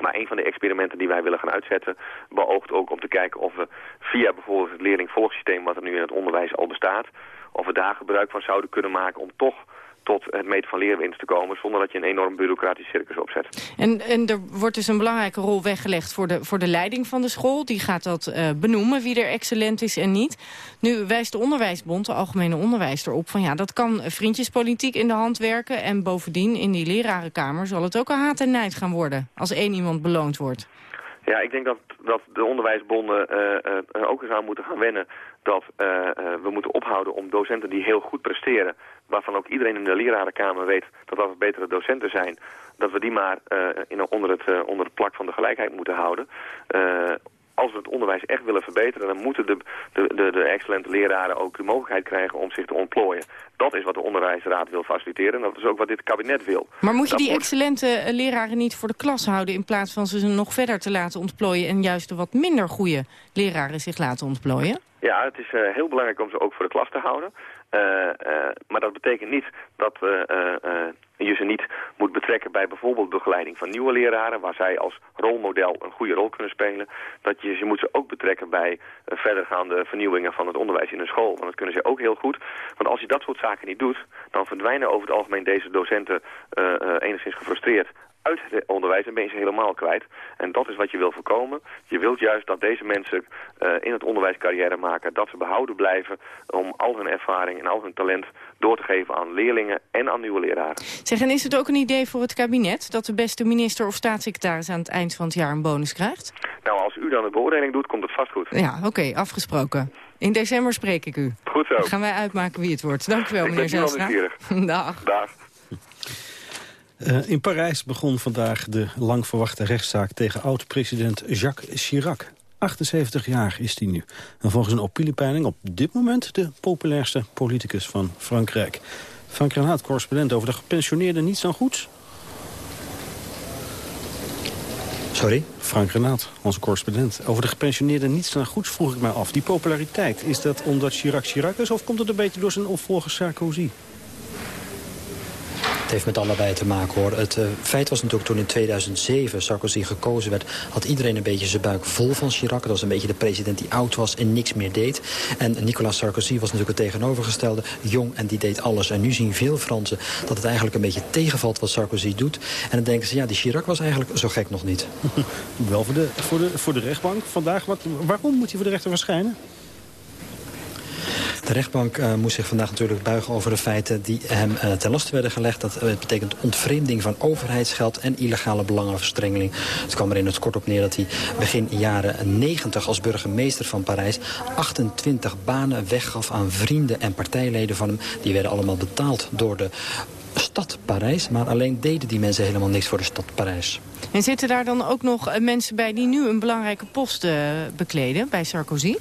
Maar een van de experimenten die wij willen gaan uitzetten... beoogt ook om te kijken of we via bijvoorbeeld het leerlingvolgsysteem... wat er nu in het onderwijs al bestaat... of we daar gebruik van zouden kunnen maken om toch tot het meten van leerwinst te komen... zonder dat je een enorm bureaucratisch circus opzet. En, en er wordt dus een belangrijke rol weggelegd voor de, voor de leiding van de school. Die gaat dat uh, benoemen, wie er excellent is en niet. Nu wijst de Onderwijsbond, de Algemene Onderwijs, erop... van ja, dat kan vriendjespolitiek in de hand werken... en bovendien in die lerarenkamer zal het ook een haat en nijd gaan worden... als één iemand beloond wordt. Ja, ik denk dat, dat de onderwijsbonden uh, uh, ook eens aan moeten gaan wennen dat we moeten ophouden om docenten die heel goed presteren, waarvan ook iedereen in de lerarenkamer weet dat dat betere docenten zijn, dat we die maar in, onder, het, onder het plak van de gelijkheid moeten houden als we het onderwijs echt willen verbeteren... dan moeten de, de, de, de excellente leraren ook de mogelijkheid krijgen om zich te ontplooien. Dat is wat de onderwijsraad wil faciliteren en dat is ook wat dit kabinet wil. Maar moet je die excellente eh, leraren niet voor de klas houden... in plaats van ze nog verder te laten ontplooien... en juist de wat minder goede leraren zich laten ontplooien? Ja, het is uh, heel belangrijk om ze ook voor de klas te houden. Uh, uh, maar dat betekent niet dat je ze niet moet betrekken bij bijvoorbeeld begeleiding van nieuwe leraren... waar zij als rolmodel een goede rol kunnen spelen. Dat je, je moet ze ook betrekken bij verdergaande vernieuwingen van het onderwijs in een school. Want dat kunnen ze ook heel goed. Want als je dat soort zaken niet doet, dan verdwijnen over het algemeen deze docenten enigszins gefrustreerd uit het onderwijs, dan ben je ze helemaal kwijt. En dat is wat je wil voorkomen. Je wilt juist dat deze mensen uh, in het onderwijs carrière maken, dat ze behouden blijven om al hun ervaring en al hun talent door te geven aan leerlingen en aan nieuwe leraren. Zeg, en is het ook een idee voor het kabinet dat de beste minister of staatssecretaris aan het eind van het jaar een bonus krijgt? Nou, als u dan de beoordeling doet, komt het vast goed. Ja, oké, afgesproken. In december spreek ik u. Goed zo. Dan gaan wij uitmaken wie het wordt. Dank u wel, meneer Zelstra. Dag. Dag. Uh, in Parijs begon vandaag de lang verwachte rechtszaak tegen oud-president Jacques Chirac. 78 jaar is hij nu. En volgens een opiniepeiling op dit moment de populairste politicus van Frankrijk. Frank Renaat, correspondent over de gepensioneerden niets dan goeds. Sorry? Frank Renaat, onze correspondent. Over de gepensioneerden niets dan goeds vroeg ik mij af. Die populariteit, is dat omdat Chirac Chirac is... of komt het een beetje door zijn opvolger Sarkozy? Het heeft met allebei te maken hoor. Het uh, feit was natuurlijk toen in 2007 Sarkozy gekozen werd... had iedereen een beetje zijn buik vol van Chirac. Dat was een beetje de president die oud was en niks meer deed. En Nicolas Sarkozy was natuurlijk het tegenovergestelde. Jong en die deed alles. En nu zien veel Fransen dat het eigenlijk een beetje tegenvalt wat Sarkozy doet. En dan denken ze, ja, die Chirac was eigenlijk zo gek nog niet. Wel voor de, voor de, voor de rechtbank vandaag. Wat, waarom moet hij voor de rechter verschijnen? De rechtbank uh, moest zich vandaag natuurlijk buigen over de feiten die hem uh, ten laste werden gelegd. Dat uh, betekent ontvreemding van overheidsgeld en illegale belangenverstrengeling. Het kwam er in het kort op neer dat hij begin jaren 90 als burgemeester van Parijs 28 banen weggaf aan vrienden en partijleden van hem. Die werden allemaal betaald door de stad Parijs. Maar alleen deden die mensen helemaal niks voor de stad Parijs. En zitten daar dan ook nog mensen bij die nu een belangrijke post bekleden bij Sarkozy?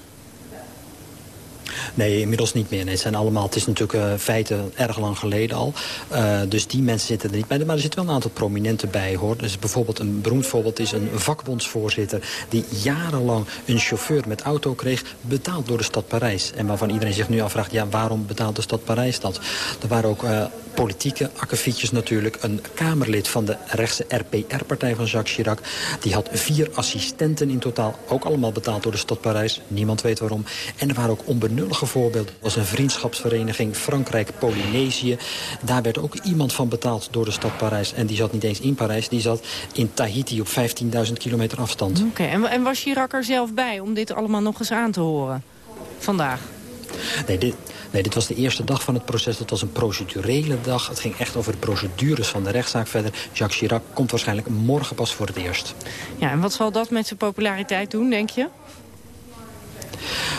Nee, inmiddels niet meer. Nee, het, zijn allemaal, het is natuurlijk uh, feiten erg lang geleden al. Uh, dus die mensen zitten er niet bij. Maar er zitten wel een aantal prominenten bij, hoor. Dus bijvoorbeeld een beroemd voorbeeld is een vakbondsvoorzitter... die jarenlang een chauffeur met auto kreeg, betaald door de stad Parijs. En waarvan iedereen zich nu afvraagt, ja, waarom betaalt de stad Parijs dat? Er waren ook uh, politieke akkefietjes natuurlijk. Een Kamerlid van de rechtse RPR-partij van Jacques Chirac... die had vier assistenten in totaal, ook allemaal betaald door de stad Parijs. Niemand weet waarom. En er waren ook onbenullige voorbeelden. Er was een vriendschapsvereniging Frankrijk-Polynesië. Daar werd ook iemand van betaald door de stad Parijs. En die zat niet eens in Parijs, die zat in Tahiti op 15.000 kilometer afstand. Oké, en, en was Chirac er zelf bij om dit allemaal nog eens aan te horen? Vandaag? Nee, dit, was de eerste dag van het proces. Het was een procedurele dag. Het ging echt over de procedures van de rechtszaak verder. Jacques Chirac komt waarschijnlijk morgen pas voor het eerst. Ja, en wat zal dat met zijn populariteit doen, denk je?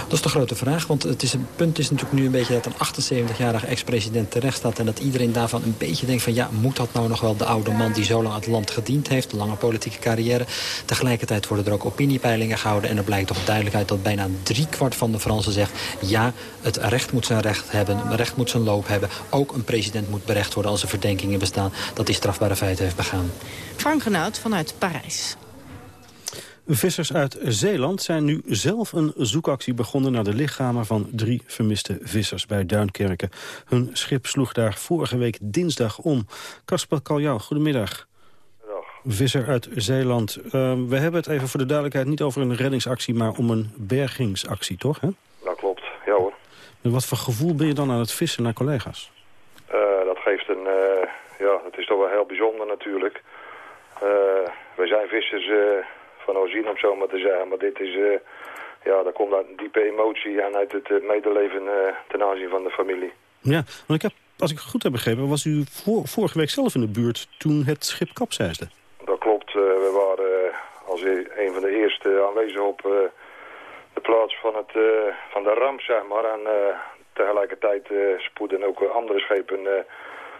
Dat is de grote vraag, want het, is, een punt is natuurlijk nu een beetje... dat een 78-jarige ex-president terecht staat... en dat iedereen daarvan een beetje denkt van... ja, moet dat nou nog wel de oude man die zo lang het land gediend heeft... de lange politieke carrière. Tegelijkertijd worden er ook opiniepeilingen gehouden... en er blijkt toch duidelijk uit dat bijna driekwart van de Fransen zegt... ja, het recht moet zijn recht hebben, het recht moet zijn loop hebben. Ook een president moet berecht worden als er verdenkingen bestaan... dat hij strafbare feiten heeft begaan. Frank Renaud vanuit Parijs. Vissers uit Zeeland zijn nu zelf een zoekactie begonnen... naar de lichamen van drie vermiste vissers bij Duinkerken. Hun schip sloeg daar vorige week dinsdag om. Kasper Kaljau, goedemiddag. Visser uit Zeeland. Uh, we hebben het even voor de duidelijkheid niet over een reddingsactie... maar om een bergingsactie, toch? Hè? Dat klopt, ja hoor. En wat voor gevoel ben je dan aan het vissen naar collega's? Uh, dat geeft een... Uh, ja, het is toch wel heel bijzonder natuurlijk. wij zijn vissers van origine, om zo maar te zeggen. Maar dit is, uh, ja, daar komt uit een diepe emotie en uit het uh, medeleven uh, ten aanzien van de familie. Ja, want ik heb, als ik het goed heb begrepen, was u voor, vorige week zelf in de buurt toen het schip kapseisde. Dat klopt. we waren als e-, een van de eerste aanwezig op de plaats van, het, van de ramp, zeg maar. En tegelijkertijd spoeden ook andere schepen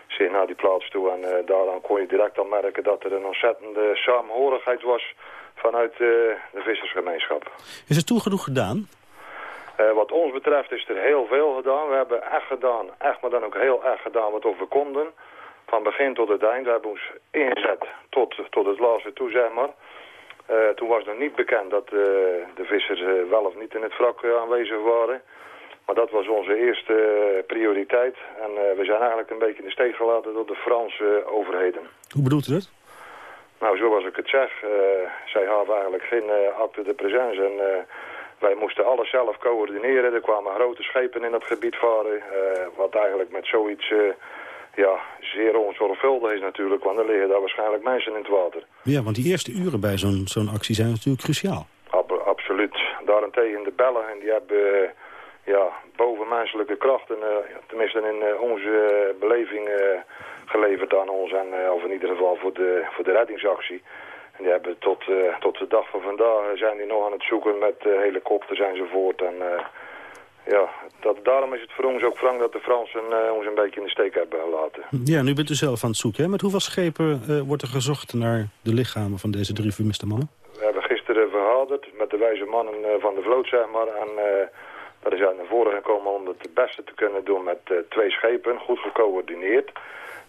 zich naar die plaats toe. En daaraan kon je direct al merken dat er een ontzettende samenhorigheid was vanuit uh, de vissersgemeenschap. Is er toen genoeg gedaan? Uh, wat ons betreft is er heel veel gedaan. We hebben echt gedaan, echt maar dan ook heel erg gedaan wat we konden. Van begin tot het eind. We hebben ons inzet tot, tot het laatste toe, zeg maar. Uh, toen was nog niet bekend dat de vissers wel of niet in het wrak aanwezig waren. Maar dat was onze eerste prioriteit. En we zijn eigenlijk een beetje in de steek gelaten door de Franse overheden. Hoe bedoelt u dat? Nou, zoals ik het zeg, uh, zij hadden eigenlijk geen uh, acte de présence en uh, wij moesten alles zelf coördineren. Er kwamen grote schepen in het gebied varen, wat eigenlijk met zoiets ja, zeer onzorgvuldig is natuurlijk, want er liggen daar waarschijnlijk mensen in het water. Ja, want die eerste uren bij zo'n zo'n actie zijn natuurlijk cruciaal. Ab absoluut. Daarentegen de bellen, en die hebben ja, bovenmenselijke krachten, tenminste in onze beleving geleverd aan ons. En, uh, of in ieder geval voor de, voor de reddingsactie. En die hebben tot, uh, tot de dag van vandaag zijn die nog aan het zoeken met uh, helikopters enzovoort. En ja, dat, daarom is het voor ons ook frank dat de Fransen ons een beetje in de steek hebben gelaten. Ja, nu bent u zelf aan het zoeken. Hè? Met hoeveel schepen wordt er gezocht naar de lichamen van deze drie vermiste mannen? We hebben gisteren vergaderd met de wijze mannen van de vloot, zeg maar. En dat is uit naar voren gekomen om het het beste te kunnen doen met twee schepen, goed gecoördineerd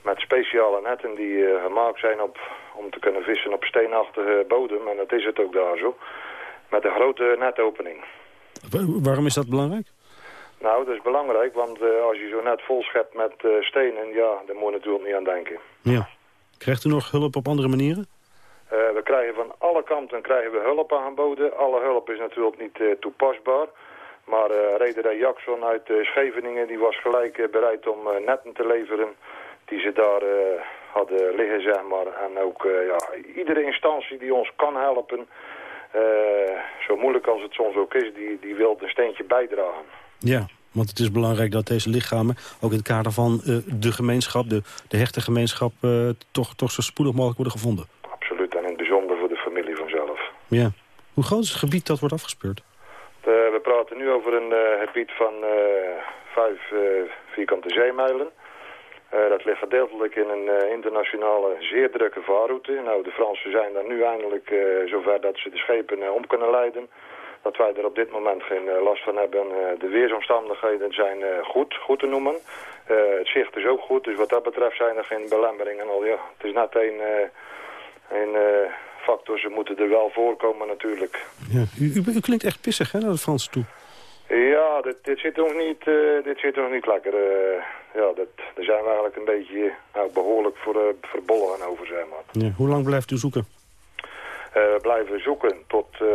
met speciale netten die uh, gemaakt zijn op, om te kunnen vissen op steenachtige bodem. En dat is het ook daar zo. Met een grote netopening. Waarom is dat belangrijk? Nou, dat is belangrijk, want uh, als je zo net vol schept met stenen, ja, daar moet je natuurlijk niet aan denken. Ja. Krijgt u nog hulp op andere manieren? we krijgen van alle kanten krijgen we hulp aangeboden. Alle hulp is natuurlijk niet toepasbaar. Maar uh, rederij Jackson uit Scheveningen die was gelijk bereid om netten te leveren die ze daar hadden liggen, zeg maar. En ook ja, iedere instantie die ons kan helpen, zo moeilijk als het soms ook is, die, die wil een steentje bijdragen. Ja, want het is belangrijk dat deze lichamen, ook in het kader van de gemeenschap, de, de hechte gemeenschap, toch, toch zo spoedig mogelijk worden gevonden. Absoluut, en in het bijzonder voor de familie vanzelf. Ja. Hoe groot is het gebied dat wordt afgespeurd? Praten nu over een gebied van vijf vierkante zeemijlen. Dat ligt gedeeltelijk in een internationale zeer drukke vaarroute. Nou, de Fransen zijn daar nu eindelijk uh, zover dat ze de schepen om kunnen leiden. dat wij er op dit moment geen eh, last van hebben. De weersomstandigheden zijn goed, goed te noemen. het zicht is ook goed, dus wat dat betreft zijn er geen belemmeringen. Al, het is net een, een factor, ze moeten er wel voorkomen natuurlijk. Ja, u, u, u klinkt echt pissig hè, naar de Fransen toe. Ja, dit, dit, zit nog niet, dit zit nog niet lekker. ja, dat, daar zijn we eigenlijk een beetje nou, behoorlijk voor, verbolgen over, zeg maar. Ja, hoe lang blijft u zoeken? uh, blijven zoeken tot, uh,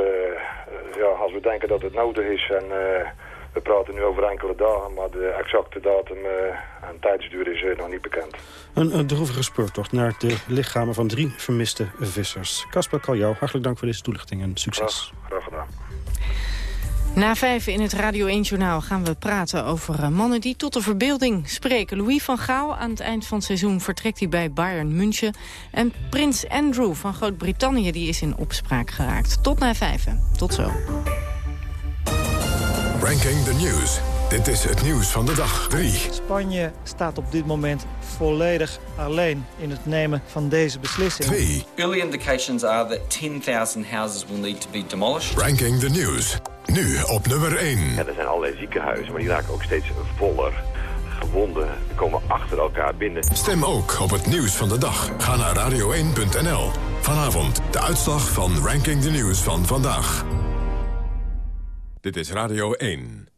ja, als we denken dat het nodig is. En uh, we praten nu over enkele dagen, maar de exacte datum en tijdsduur is nog niet bekend. Een, een droevige speurtocht naar de lichamen van drie vermiste vissers. Kasper Kaljou, hartelijk dank voor deze toelichting en succes. Graag, graag gedaan. Na vijf in het Radio 1-journaal gaan we praten over eh, mannen die tot de verbeelding spreken. Louis van Gaal, aan het eind van het seizoen vertrekt hij bij Bayern München. En prins Andrew van Groot-Brittannië die is in opspraak geraakt. Tot na vijf. Tot zo. Ranking the News. Dit is het nieuws van de dag 3. Spanje staat op dit moment volledig alleen in het nemen van deze beslissing. 2. Early indications are that 10,000 houses will need to be demolished. Ranking the News. Nu op nummer 1. Ja, er zijn allerlei ziekenhuizen, maar die raken ook steeds voller. Gewonden komen achter elkaar binnen. Stem ook op het nieuws van de dag. Ga naar radio1.nl. Vanavond de uitslag van Ranking the News van vandaag. Dit is Radio 1.